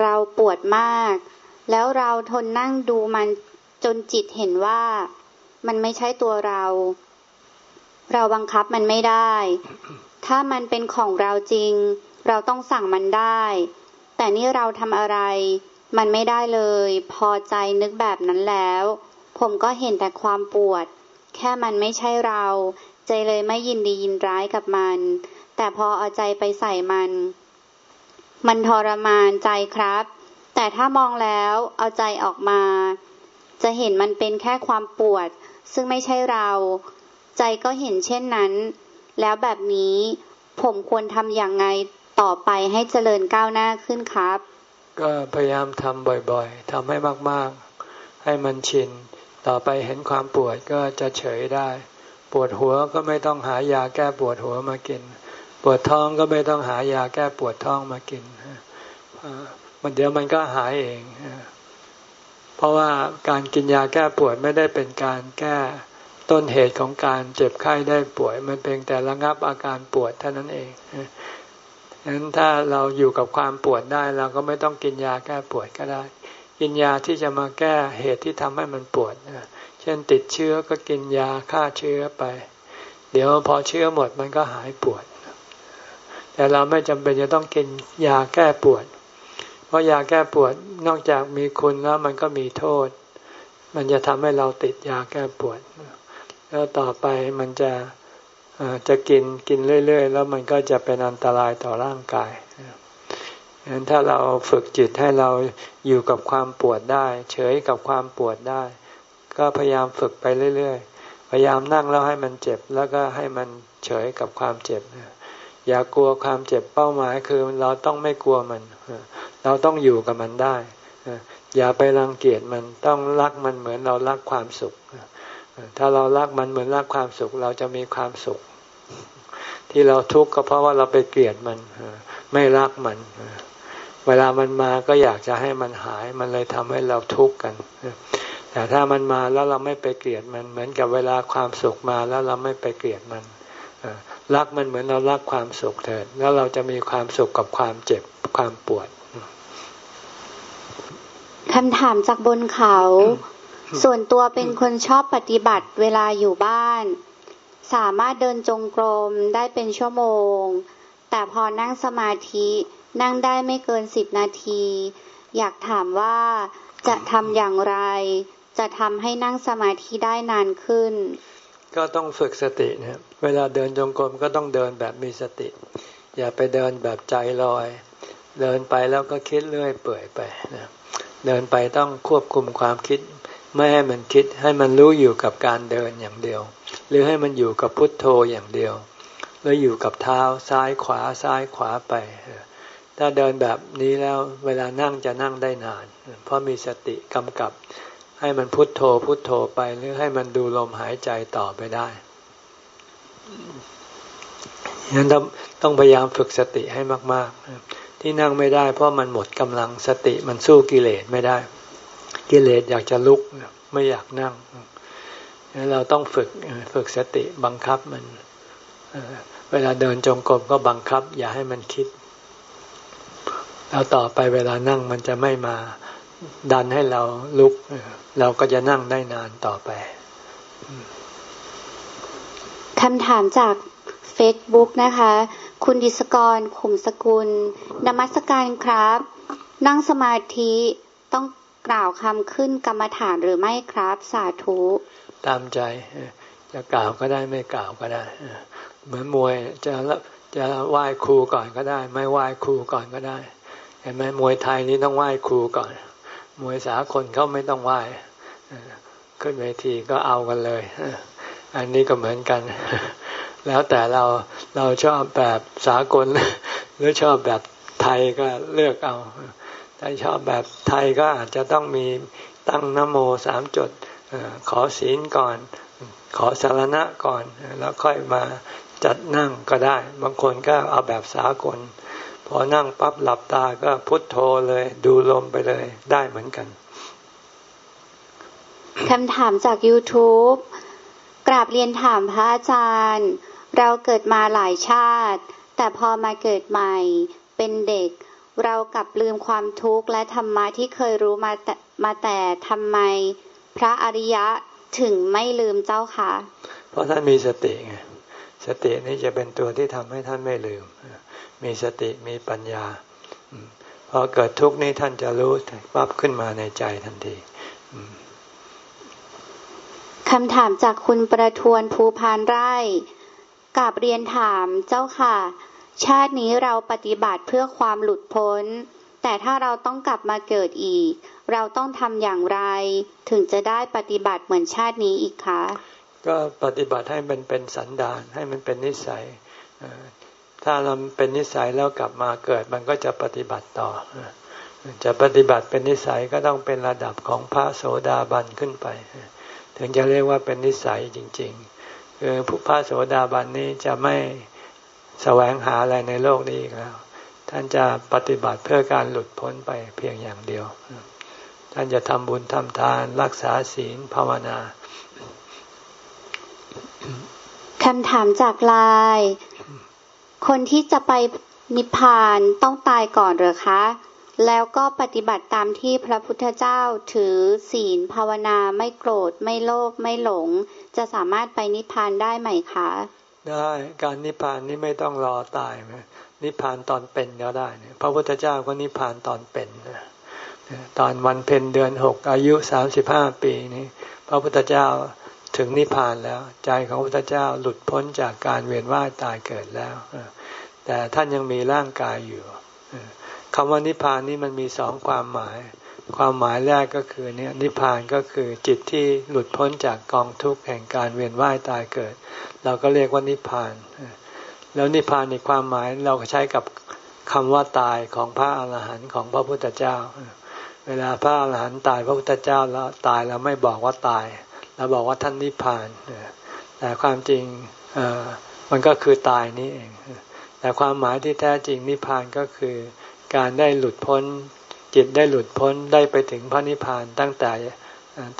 เราปวดมาก แล้วเราทนนั่งดูมันจนจิตเห็นว่ามันไม่ใช่ตัวเรา เราบังคับมันไม่ได้ ถ้ามันเป็นของเราจริง เราต้องสั่งมันได้ แต่นี่เราทำอะไร มันไม่ได้เลย พอใจนึกแบบนั้นแล้ว ผมก็เห็นแต่ความปวด แค่มันไม่ใช่เรา ใจเลยไม่ยินดียินร้ายกับมัน แต่พอเอาใจไปใส่มัน มันทรมานใจครับ แต่ถ้ามองแล้วเอาใจออกมา จะเห็นมันเป็นแค่ความปวด ซึ่งไม่ใช่เรา ใจก็เห็นเช่นนั้น แล้วแบบนี้ผมควรทำอย่างไงต่อไปให้เจริญก้าวหน้าขึ้นครับ ก็พยายามทำบ่อยๆทำให้มากๆ ให้มันชิน ต่อไปเห็นความปวดก็จะเฉยได้ ปวดหัวก็ไม่ต้องหายาแก้ปวดหัวมากิน ปวดท้องก็ไม่ต้องหายาแก้ปวดท้องมากินมันเดี๋ยวมันก็หายเอง เพราะว่าการกินยาแก้ปวดไม่ได้เป็นการแก้ต้นเหตุของการเจ็บไข้ได้ป่วย มันเป็นแต่ระงับอาการปวดเท่านั้นเอง ฉะนั้นถ้าเราอยู่กับความปวดได้ เราก็ไม่ต้องกินยาแก้ปวดก็ได้ กินยาที่จะมาแก้เหตุที่ทำให้มันปวดเช่นติดเชื้อก็กินยาฆ่าเชื้อไป เดี๋ยวพอเชื้อหมดมันก็หายปวด แต่เราไม่จำเป็นจะต้องกินยาแก้ปวด เพราะยาแก้ปวดนอกจากมีคุณแล้วมันก็มีโทษ มันจะทำให้เราติดยาแก้ปวด แล้วต่อไปมันจะ จะกินกินเรื่อย ๆ แล้วมันก็จะเป็นอันตรายต่อร่างกายฉะนั้นถ้าเราฝึกจิตให้เราอยู่กับความปวดได้ เฉยกับความปวดได้ ก็พยายามฝึกไปเรื่อย ๆ พยายามนั่งแล้วให้มันเจ็บแล้วก็ให้มันเฉยกับความเจ็บ อย่ากลัวความเจ็บเป้าหมายคือเราต้องไม่กลัวมัน เราต้องอยู่กับมันได้ อย่าไปรังเกียจมันต้องรักมันเหมือนเรารักความสุข ถ้าเรารักมันเหมือนรักความสุข เราจะมีความสุข ที่เราทุกข์ก็เพราะว่าเราไปเกลียดมันไม่รักมันเวลามันมาก็อยากจะให้มันหาย มันเลยทำให้เราทุกข์กัน แต่ถ้ามันมาแล้วเราไม่ไปเกลียดมัน เหมือนกับเวลาความสุขมาแล้วเราไม่ไปเกลียดมันรักมันเหมือนเรารักความสุขเถิด แล้วเราจะมีความสุขกับความเจ็บความปวดคำถามจากบนเขา ส่วนตัวเป็นคนชอบปฏิบัติเวลาอยู่บ้าน สามารถเดินจงกรมได้เป็นชั่วโมง แต่พอนั่งสมาธินั่งได้ไม่เกินสิบนาที อยากถามว่าจะทำอย่างไร จะทำให้นั่งสมาธิได้นานขึ้น ก็ต้องฝึกสติเนี่ยเวลาเดินจงกรมก็ต้องเดินแบบมีสติ อย่าไปเดินแบบใจลอย เดินไปแล้วก็คิดเรื่อยเปื่อยไปนะเดินไปต้องควบคุมความคิด ไม่ให้มันคิดให้มันรู้อยู่กับการเดินอย่างเดียว หรือให้มันอยู่กับพุทโธอย่างเดียวหรืออยู่กับเท้าซ้ายขวาซ้ายขวาไป ถ้าเดินแบบนี้แล้วเวลานั่งจะนั่งได้นาน เพราะมีสติกำกับ ให้มันพุทโธพุทโธไป หรือให้มันดูลมหายใจต่อไปได้ฉะนั้นต้องพยายามฝึกสติให้มาก ๆ ที่นั่งไม่ได้ เพราะมันหมดกำลังสติมันสู้กิเลสไม่ได้ กิเลสอยากจะลุกไม่อยากนั่งเราต้องฝึกฝึกสติบังคับมัน เวลาเดินจงกรมก็บังคับ อย่าให้มันคิด แล้วต่อไปเวลานั่งมันจะไม่มาดันให้เราลุก เราก็จะนั่งได้นานต่อไปคำถามจากเฟซบุ๊กนะคะ คุณดิสกรขุมสกุลนมัสการครับ นั่งสมาธิต้อง กล่าวคำขึ้นกรรมฐานหรือไม่ครับ สาธุ ตามใจ จะกล่าวก็ได้ไม่กล่าวก็ได้ เหมือนมวยจะจะไหว้ครูก่อนก็ได้ ไม่ไหว้ครูก่อนก็ได้เห็นไหมมวยไทยนี้ต้องไหว้ครูก่อน มวยสากลเขาไม่ต้องไหว้ขึ้นเวทีก็เอากันเลยอันนี้ก็เหมือนกัน แล้วแต่เราเราชอบแบบสากล หรือชอบแบบไทยก็เลือกเอา ถ้าชอบแบบไทยก็อาจจะต้องมีตั้งนโมสามจดขอศีลก่อน ขอสารณะก่อน แล้วค่อยมาจัดนั่งก็ได้ บางคนก็เอาแบบสากล พอนั่งปั๊บหลับตาก็พุทโธเลย ดูลมไปเลยได้เหมือนกันคำถามจาก YouTube กราบเรียนถามพระอาจารย์ เราเกิดมาหลายชาติ แต่พอมาเกิดใหม่เป็นเด็ก เรากลับลืมความทุกข์และธรรมะที่เคยรู้มาแต่มาแต่ทำไมพระอริยะถึงไม่ลืมเจ้าคะเพราะท่านมีสติไงสตินี้จะเป็นตัวที่ทำให้ท่านไม่ลืม มีสติมีปัญญาพอเกิดทุกข์นี้ท่านจะรู้ปั๊บขึ้นมาในใจทันทีคำถามจากคุณประทวนภูพานไร่กับเรียนถามเจ้าค่ะ ชาตินี้เราปฏิบัติเพื่อความหลุดพ้น แต่ถ้าเราต้องกลับมาเกิดอีก เราต้องทำอย่างไร ถึงจะได้ปฏิบัติเหมือนชาตินี้อีกคะ ก็ปฏิบัติให้มันเป็นสันดานให้มันเป็นนิสัย ถ้าเราเป็นนิสัยแล้วกลับมาเกิดมันก็จะปฏิบัติต่อ จะปฏิบัติเป็นนิสัยก็ต้องเป็นระดับของพระโสดาบันขึ้นไป ถึงจะเรียกว่าเป็นนิสัยจริง ๆ คือผู้พระโสดาบันนี้จะไม่ แสวงหาอะไรในโลกนี้อีกแล้ว ท่านจะปฏิบัติเพื่อการหลุดพ้นไปเพียงอย่างเดียว ท่านจะทำบุญทำทานรักษาศีลภาวนาคำถามจากลาย คนที่จะไปนิพพานต้องตายก่อนหรือคะ แล้วก็ปฏิบัติตามที่พระพุทธเจ้าถือศีลภาวนาไม่โกรธไม่โลภไม่หลง จะสามารถไปนิพพานได้ไหมคะ ได้การนิพพานนี่ไม่ต้องรอตายไหมนิพพานตอนเป็นก็ได้พระพุทธเจ้าก็นิพพานตอนเป็นตอนวันเพ็ญเดือนหกอายุสามสิบห้าปีนี้พระพุทธเจ้าถึงนิพพานแล้ว ใจของพระพุทธเจ้าหลุดพ้นจากการเวียนว่ายตายเกิดแล้วแต่ท่านยังมีร่างกายอยู่คำว่านิพพานนี้มันมีสองความหมาย ความหมายแรกก็คือเนี่ยนิพพานก็คือจิตที่หลุดพ้นจากกองทุกข์แห่งการเวียนว่ายตายเกิด เราก็เรียกว่านิพพาน แล้วนิพพานในความหมายเราก็ใช้กับคำว่าตายของพระอาหารหันต์ของพระพุทธเจ้า เวลาพระอาหารหันต์ตายพระพุทธเจ้าแล้วตายเราไม่บอกว่าตายเราบอกว่าท่านนิพพานแต่ความจริงมันก็คือตายนี่เองแต่ความหมายที่แท้จริงนิพพานก็คือการได้หลุดพ้น จิตได้หลุดพ้นได้ไปถึงพระนิพพานตั้งแต่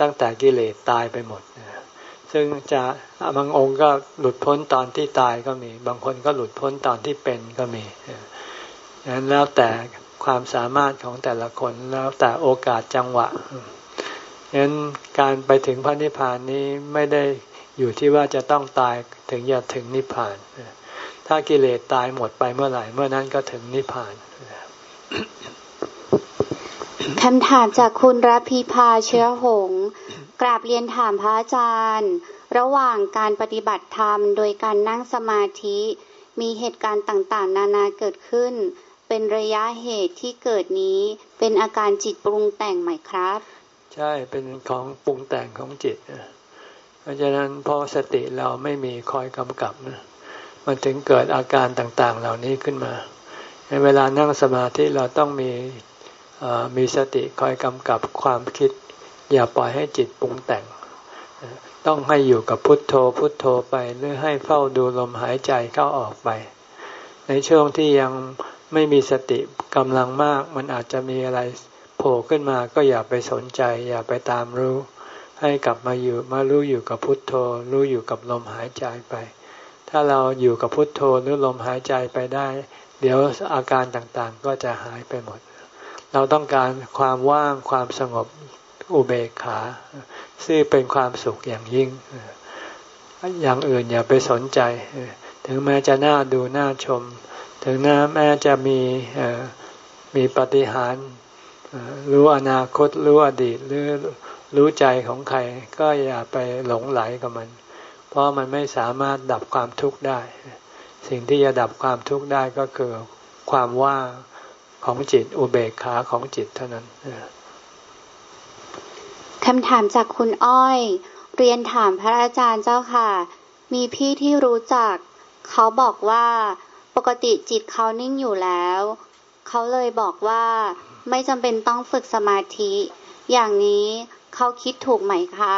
ตั้งแต่กิเลสตายไปหมด ซึ่งจะบางองค์ก็หลุดพ้นตอนที่ตายก็มี บางคนก็หลุดพ้นตอนที่เป็นก็มีนั้นแล้วแต่ความสามารถของแต่ละคนแล้วแต่โอกาสจังหวะฉะนั้นการไปถึงพระนิพพานนี้ไม่ได้อยู่ที่ว่าจะต้องตายถึงจะถึงนิพพาน ถ้ากิเลสตายหมดไปเมื่อไหร่ เมื่อนั้นก็ถึงนิพพาน คำถามจากคุณรพีพาเชื้อหง กราบเรียนถามพระอาจารย์ ระหว่างการปฏิบัติธรรมโดยการนั่งสมาธิ มีเหตุการณ์ต่างๆ นานาเกิดขึ้น เป็นระยะเหตุที่เกิดนี้เป็นอาการจิตปรุงแต่งไหมครับ ใช่เป็นของปรุงแต่งของจิตเพราะฉะนั้นพอสติเราไม่มีคอยกำกับนะมันถึงเกิดอาการต่างๆเหล่านี้ขึ้นมา ในเวลานั่งสมาธิเราต้องมี มีสติคอยกำกับความคิด อย่าปล่อยให้จิตปรุงแต่ง ต้องให้อยู่กับพุทโธพุทโธไปหรือให้เฝ้าดูลมหายใจเข้าออกไป ในช่วงที่ยังไม่มีสติกำลังมาก มันอาจจะมีอะไรโผล่ขึ้นมาก็อย่าไปสนใจ อย่าไปตามรู้ ให้กลับมาอยู่มารู้อยู่กับพุทโธ รู้อยู่กับลมหายใจไป ถ้าเราอยู่กับพุทโธหรือลมหายใจไปได้ เดี๋ยวอาการต่างๆก็จะหายไปหมด เราต้องการความว่างความสงบอุเบกขาซึ่งเป็นความสุขอย่างยิ่ง อย่างอื่นอย่าไปสนใจ ถึงแม้จะน่าดูน่าชม ถึงแม้จะมีมีปฏิหารรู้อนาคตรู้อดีตหรือรู้ใจของใคร ก็อย่าไปหลงไหลกับมัน เพราะมันไม่สามารถดับความทุกข์ได้ สิ่งที่จะดับความทุกข์ได้ก็คือความว่าง ของจิต อุเบกขาของจิตเท่านั้นคำถามจากคุณอ้อย เรียนถามพระอาจารย์เจ้าค่ะ มีพี่ที่รู้จัก เขาบอกว่าปกติจิตเขานิ่งอยู่แล้ว เขาเลยบอกว่าไม่จำเป็นต้องฝึกสมาธิ อย่างนี้เขาคิดถูกไหมคะ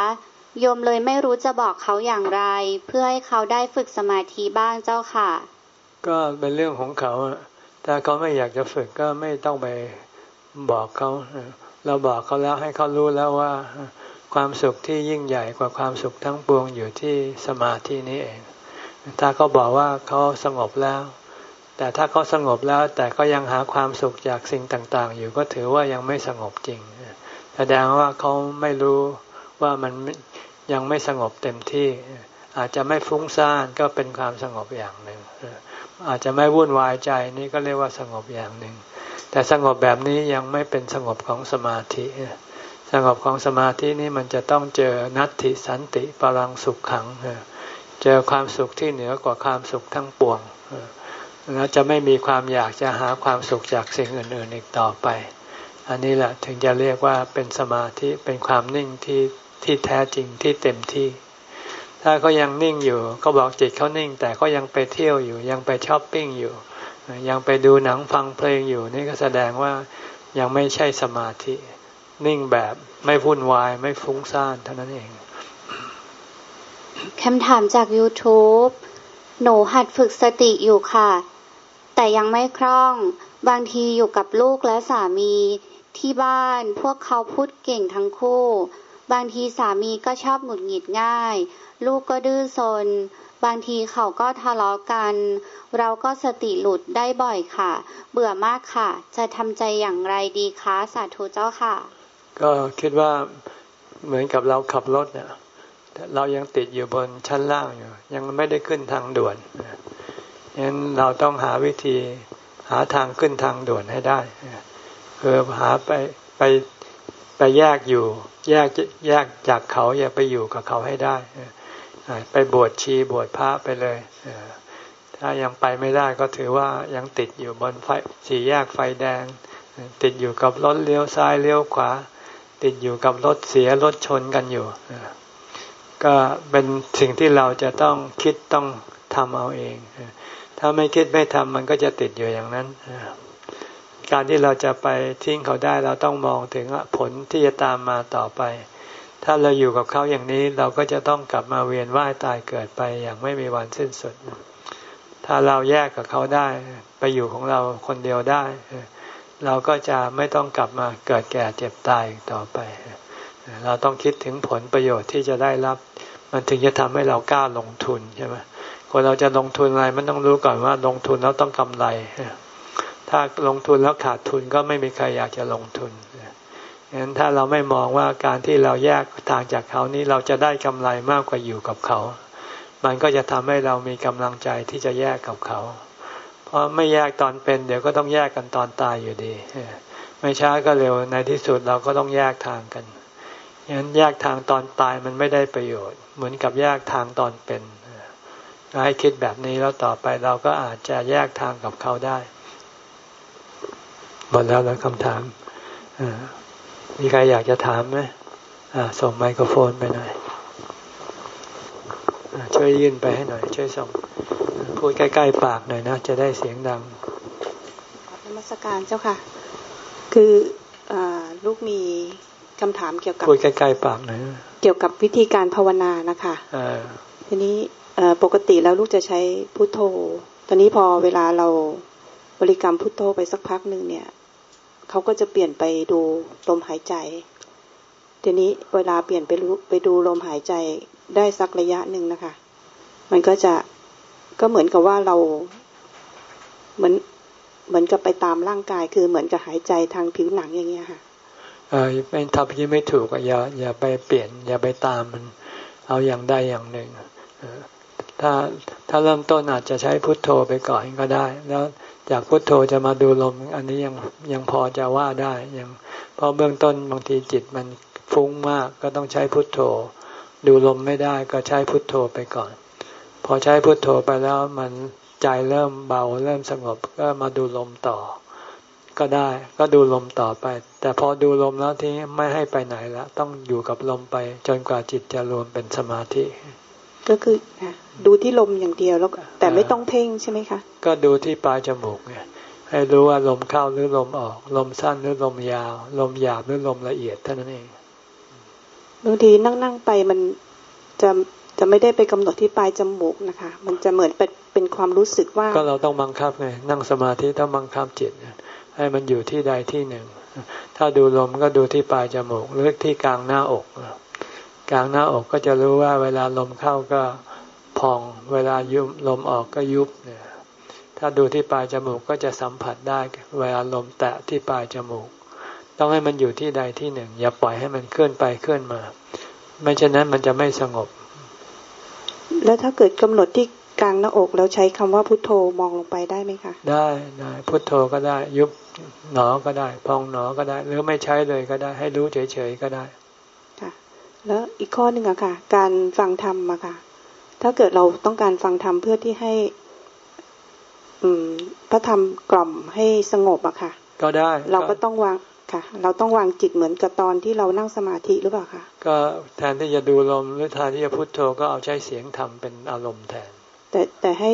โยมเลยไม่รู้จะบอกเขาอย่างไร เพื่อให้เขาได้ฝึกสมาธิบ้างเจ้าค่ะ ก็เป็นเรื่องของเขา ถ้าเขาไม่อยากจะฝึกก็ไม่ต้องไปบอกเขาเราบอกเขาแล้วให้เขารู้แล้วว่า ความสุขที่ยิ่งใหญ่กว่าความสุขทั้งปวงอยู่ที่สมาธินี้เอง ถ้าเขาบอกว่าเขาสงบแล้ว แต่ถ้าเขาสงบแล้วแต่ก็ยังหาความสุขจากสิ่งต่าง ๆ อยู่ก็ถือว่ายังไม่สงบจริงแสดงว่าเขาไม่รู้ว่ามันยังไม่สงบเต็มที่ อาจจะไม่ฟุ้งซ่านก็เป็นความสงบอย่างหนึ่ง อาจจะไม่วุ่นวายใจนี่ก็เรียกว่าสงบอย่างหนึ่ง แต่สงบแบบนี้ยังไม่เป็นสงบของสมาธิ สงบของสมาธินี่มันจะต้องเจอนัตติสันติปรังสุขขัง เจอความสุขที่เหนือกว่าความสุขทั้งปวง แล้วจะไม่มีความอยากจะหาความสุขจากสิ่งอื่นๆอีกต่อไป อันนี้แหละถึงจะเรียกว่าเป็นสมาธิเป็นความนิ่งที่ที่แท้จริงที่เต็มที่ ถ้าเขายังนิ่งอยู่ก็บอกจิตเขานิ่ง แต่ก็ยังไปเที่ยวอยู่ ยังไปช้อปปิ้งอยู่ ยังไปดูหนังฟังเพลงอยู่ นี่ก็แสดงว่ายังไม่ใช่สมาธิ นิ่งแบบไม่วุ่นวายไม่ฟุ้งซ่านเท่านั้นเองคำถามจาก YouTube หนูหัดฝึกสติอยู่ค่ะ แต่ยังไม่คล่อง บางทีอยู่กับลูกและสามีที่บ้านพวกเขาพูดเก่งทั้งคู่ บางทีสามีก็ชอบหงุดหงิดง่าย ลูกก็ดื้อซน บางทีเขาก็ทะเลาะกัน เราก็สติหลุดได้บ่อยค่ะ เบื่อมากค่ะ จะทำใจอย่างไรดีคะสาธุเจ้าค่ะ ก็คิดว่าเหมือนกับเราขับรถเนี่ยเรายังติดอยู่บนชั้นล่างอยู่ ยังไม่ได้ขึ้นทางด่วนงั้นเราต้องหาวิธีหาทางขึ้นทางด่วนให้ได้คือหาไปไปไปแยกอยู่ แยกแยกจากเขาอย่าไปอยู่กับเขาให้ได้ ไปบวชชีบวชพระไปเลยถ้ายังไปไม่ได้ก็ถือว่ายังติดอยู่บนไฟสี่แยกไฟแดง ติดอยู่กับรถเลี้ยวซ้ายเลี้ยวขวา ติดอยู่กับรถเสียรถชนกันอยู่ ก็เป็นสิ่งที่เราจะต้องคิดต้องทำเอาเอง ถ้าไม่คิดไม่ทำมันก็จะติดอยู่อย่างนั้น การที่เราจะไปทิ้งเขาได้เราต้องมองถึงผลที่จะตามมาต่อไป ถ้าเราอยู่กับเขาอย่างนี้เราก็จะต้องกลับมาเวียนว่ายตายเกิดไปอย่างไม่มีวันสิ้นสุด ถ้าเราแยกกับเขาได้ ไปอยู่ของเราคนเดียวได้ เราก็จะไม่ต้องกลับมาเกิดแก่เจ็บตายต่อไป เราต้องคิดถึงผลประโยชน์ที่จะได้รับ มันถึงจะทำให้เรากล้าลงทุนใช่ไหมคนเราจะลงทุนอะไรมันต้องรู้ก่อนว่าลงทุนแล้วต้องกำไร ถ้าลงทุนแล้วขาดทุนก็ไม่มีใครอยากจะลงทุน งั้นถ้าเราไม่มองว่าการที่เราแยกทางจากเขานี้เราจะได้กำไรมากกว่าอยู่กับเขา มันก็จะทำให้เรามีกำลังใจที่จะแยกกับเขา เพราะไม่แยกตอนเป็น เดี๋ยวก็ต้องแยกกันตอนตายอยู่ดี ไม่ช้าก็เร็วในที่สุดเราก็ต้องแยกทางกันงั้นแยกทางตอนตายมันไม่ได้ประโยชน์ เหมือนกับแยกทางตอนเป็นให้คิดแบบนี้แล้วต่อไปเราก็อาจจะแยกทางกับเขาได้หมดแล้วแล้วคำถามอ่า มีใครอยากจะถามไหมส่งไมโครโฟนไปหน่อยอช่วยยื่นไปให้หน่อย ช่วยส่ง พูดใกล้ๆปากหน่อยนะ จะได้เสียงดังขอบนมัสการเจ้าค่ะ คืออลูกมีคำถามเกี่ยวกับพูดใกล้ๆปากหน่อยเกี่ยวกับวิธีการภาวนานะคะทีนี้ปกติแล้วลูกจะใช้พุทโธ ตอนนี้พอเวลาเราบริกรรมพุทโธไปสักพักหนึ่งเนี่ย เขาก็จะเปลี่ยนไปดูลมหายใจ ทีนี้เวลาเปลี่ยนไปรู้ไปดูลมหายใจได้สักระยะหนึ่งนะคะ มันก็จะก็เหมือนกับว่าเราเหมือนเหมือนกับไปตามร่างกาย คือเหมือนกับหายใจทางผิวหนังอย่างเงี้ยค่ะเออเป็นทำที่ไม่ถูกอย่าอย่าไปเปลี่ยน อย่าไปตามมัน เอาอย่างใดอย่างหนึ่งถ้าถ้าเริ่มต้นอาจจะใช้พุทโธไปก่อนก็ได้ แล้ว จากพุทโธจะมาดูลม อันนี้ยังยังพอจะว่าได้ยังเพราะเบื้องต้นบางทีจิตมันฟุ้งมากก็ต้องใช้พุทโธ ดูลมไม่ได้ก็ใช้พุทโธไปก่อน พอใช้พุทโธไปแล้วมันใจเริ่มเบาเริ่มสงบก็มาดูลมต่อ ก็ได้ก็ดูลมต่อไป แต่พอดูลมแล้วที่ไม่ให้ไปไหนแล้วต้องอยู่กับลมไปจนกว่าจิตจะรวมเป็นสมาธิ ก็คือ ดูที่ลมอย่างเดียวแล้วแต่ไม่ต้องเพ่งใช่ไหมคะ ก็ดูที่ปลายจมูกไงให้รู้ว่าลมเข้าหรือลมออก ลมสั้นหรือลมยาว ลมหยาบหรือลมละเอียดเท่านั้นเองบางทีนั่งนั่งไปมันจะจะไม่ได้ไปกำหนดที่ปลายจมูกนะคะ มันจะเหมือนเป็นเป็นความรู้สึกว่า ก็เราต้องบังคับไงนั่งสมาธิต้องบังคับจิตให้มันอยู่ที่ใดที่หนึ่ง ถ้าดูลมก็ดูที่ปลายจมูกหรือที่กลางหน้าอก กลางหน้าอกก็จะรู้ว่าเวลาลมเข้าก็ พอง เวลายุบลมออกก็ยุบเนี่ยถ้าดูที่ปลายจมูกก็จะสัมผัสได้ เวลาลมแตะที่ปลายจมูก ต้องให้มันอยู่ที่ใดที่หนึ่ง อย่าปล่อยให้มันเคลื่อนไปเคลื่อนมา ไม่เช่นนั้นมันจะไม่สงบ แล้วถ้าเกิดกำหนดที่กลางหน้าอกแล้วใช้คำว่าพุทโธมองลงไปได้ไหมคะได้ได้พุทโธก็ได้ ยุบหนอก็ได้ พองหนอก็ได้ หรือไม่ใช้เลยก็ได้ ให้รู้เฉยๆก็ได้ค่ะแล้วอีกข้อหนึ่งอะค่ะ การฟังธรรมอะค่ะ ถ้าเกิดเราต้องการฟังธรรมเพื่อที่ให้ อืม พระธรรมกล่อมให้สงบอะค่ะ ก็ได้ เราก็ต้องวางค่ะ เราต้องวางจิตเหมือนกับตอนที่เรานั่งสมาธิหรือเปล่าคะก็แทนที่จะดูลมหรือแทนที่จะพุโทโธก็เอาใช้เสียงธรรมเป็นอารมณ์แทน แต่แต่ให้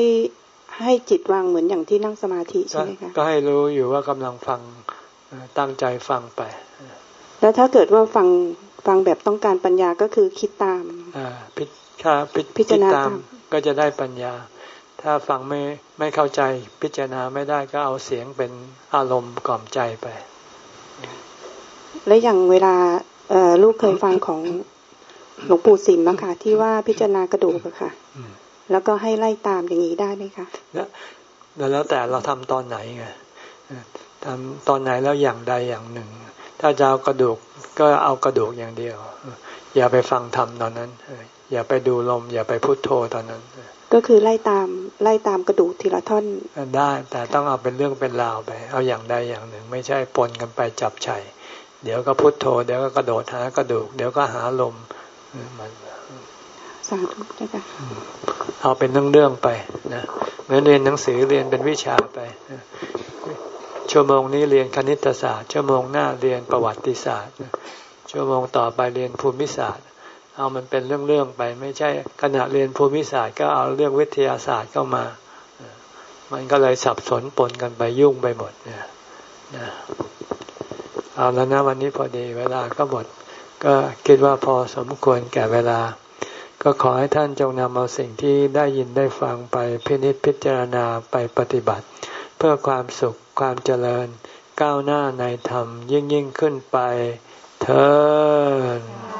ให้จิตวางเหมือนอย่างที่นั่งสมาธิใช่ไหมคะก็ให้รู้อยู่ว่ากำลังฟังตั้งใจฟังไป แล้วถ้าเกิดว่าฟังฟังแบบต้องการปัญญาก็คือคิดตาม อ่าพิ ถ้าพิจารณาตามก็จะได้ปัญญา ถ้าฟังไม่ไม่เข้าใจพิจารณาไม่ได้ก็เอาเสียงเป็นอารมณ์กล่อมใจไป และอย่างเวลาลูกเคยฟังของหลวงปู่สิมนะคะที่ว่าพิจารณากระดูกอะค่ะแล้วก็ให้ไล่ตามอย่างนี้ได้ไหมคะแล้วแล้วแต่เราทำตอนไหนไงทำตอนไหนแล้วอย่างใดอย่างหนึ่ง ถ้าจะเอากระดูกก็เอากระดูกอย่างเดียว อย่าไปฟังทำตอนนั้น อย่าไปดูลม อย่าไปพุโทโธตอนนั้น ก็คือไล่ตามไล่ตามกระดูกทีละท่อนได้แต่ต้องเอาเป็นเรื่องเป็นราวไป เอาอย่างใดอย่างหนึ่ง ไม่ใช่ปนกันไปจับไฉเดี๋ยวก็พุทโธ เดี๋ยวก็กระโดดหากระดูก เดี๋ยวก็หาลมมันสาธุจ้ะค่ะเอาเป็นเรื่องๆไปนะเหมือนเรียนหนังสือเรียนเป็นวิชาไป ชั่วโมงนี้เรียนคณิตศาสตร์ ชั่วโมงหน้าเรียนประวัติศาสตร์ชั่วโมงต่อไปเรียนภูมิศาสตร์ เอามันเป็นเรื่องๆไป ไม่ใช่ขณะเรียนภูมิศาสตร์ก็เอาเรื่องวิทยาศาสตร์เข้ามา มันก็เลยสับสนปนกันไปยุ่งไปหมดเนี่ยนะเอาแล้วนะวันนี้พอดีเวลาก็หมด ก็คิดว่าพอสมควรแก่เวลา ก็ขอให้ท่านจงนำเอาสิ่งที่ได้ยินได้ฟังไปพินิจพิจารณาไปปฏิบัติ เพื่อความสุขความเจริญก้าวหน้าในธรรมยิ่งยิ่งขึ้นไปเธอ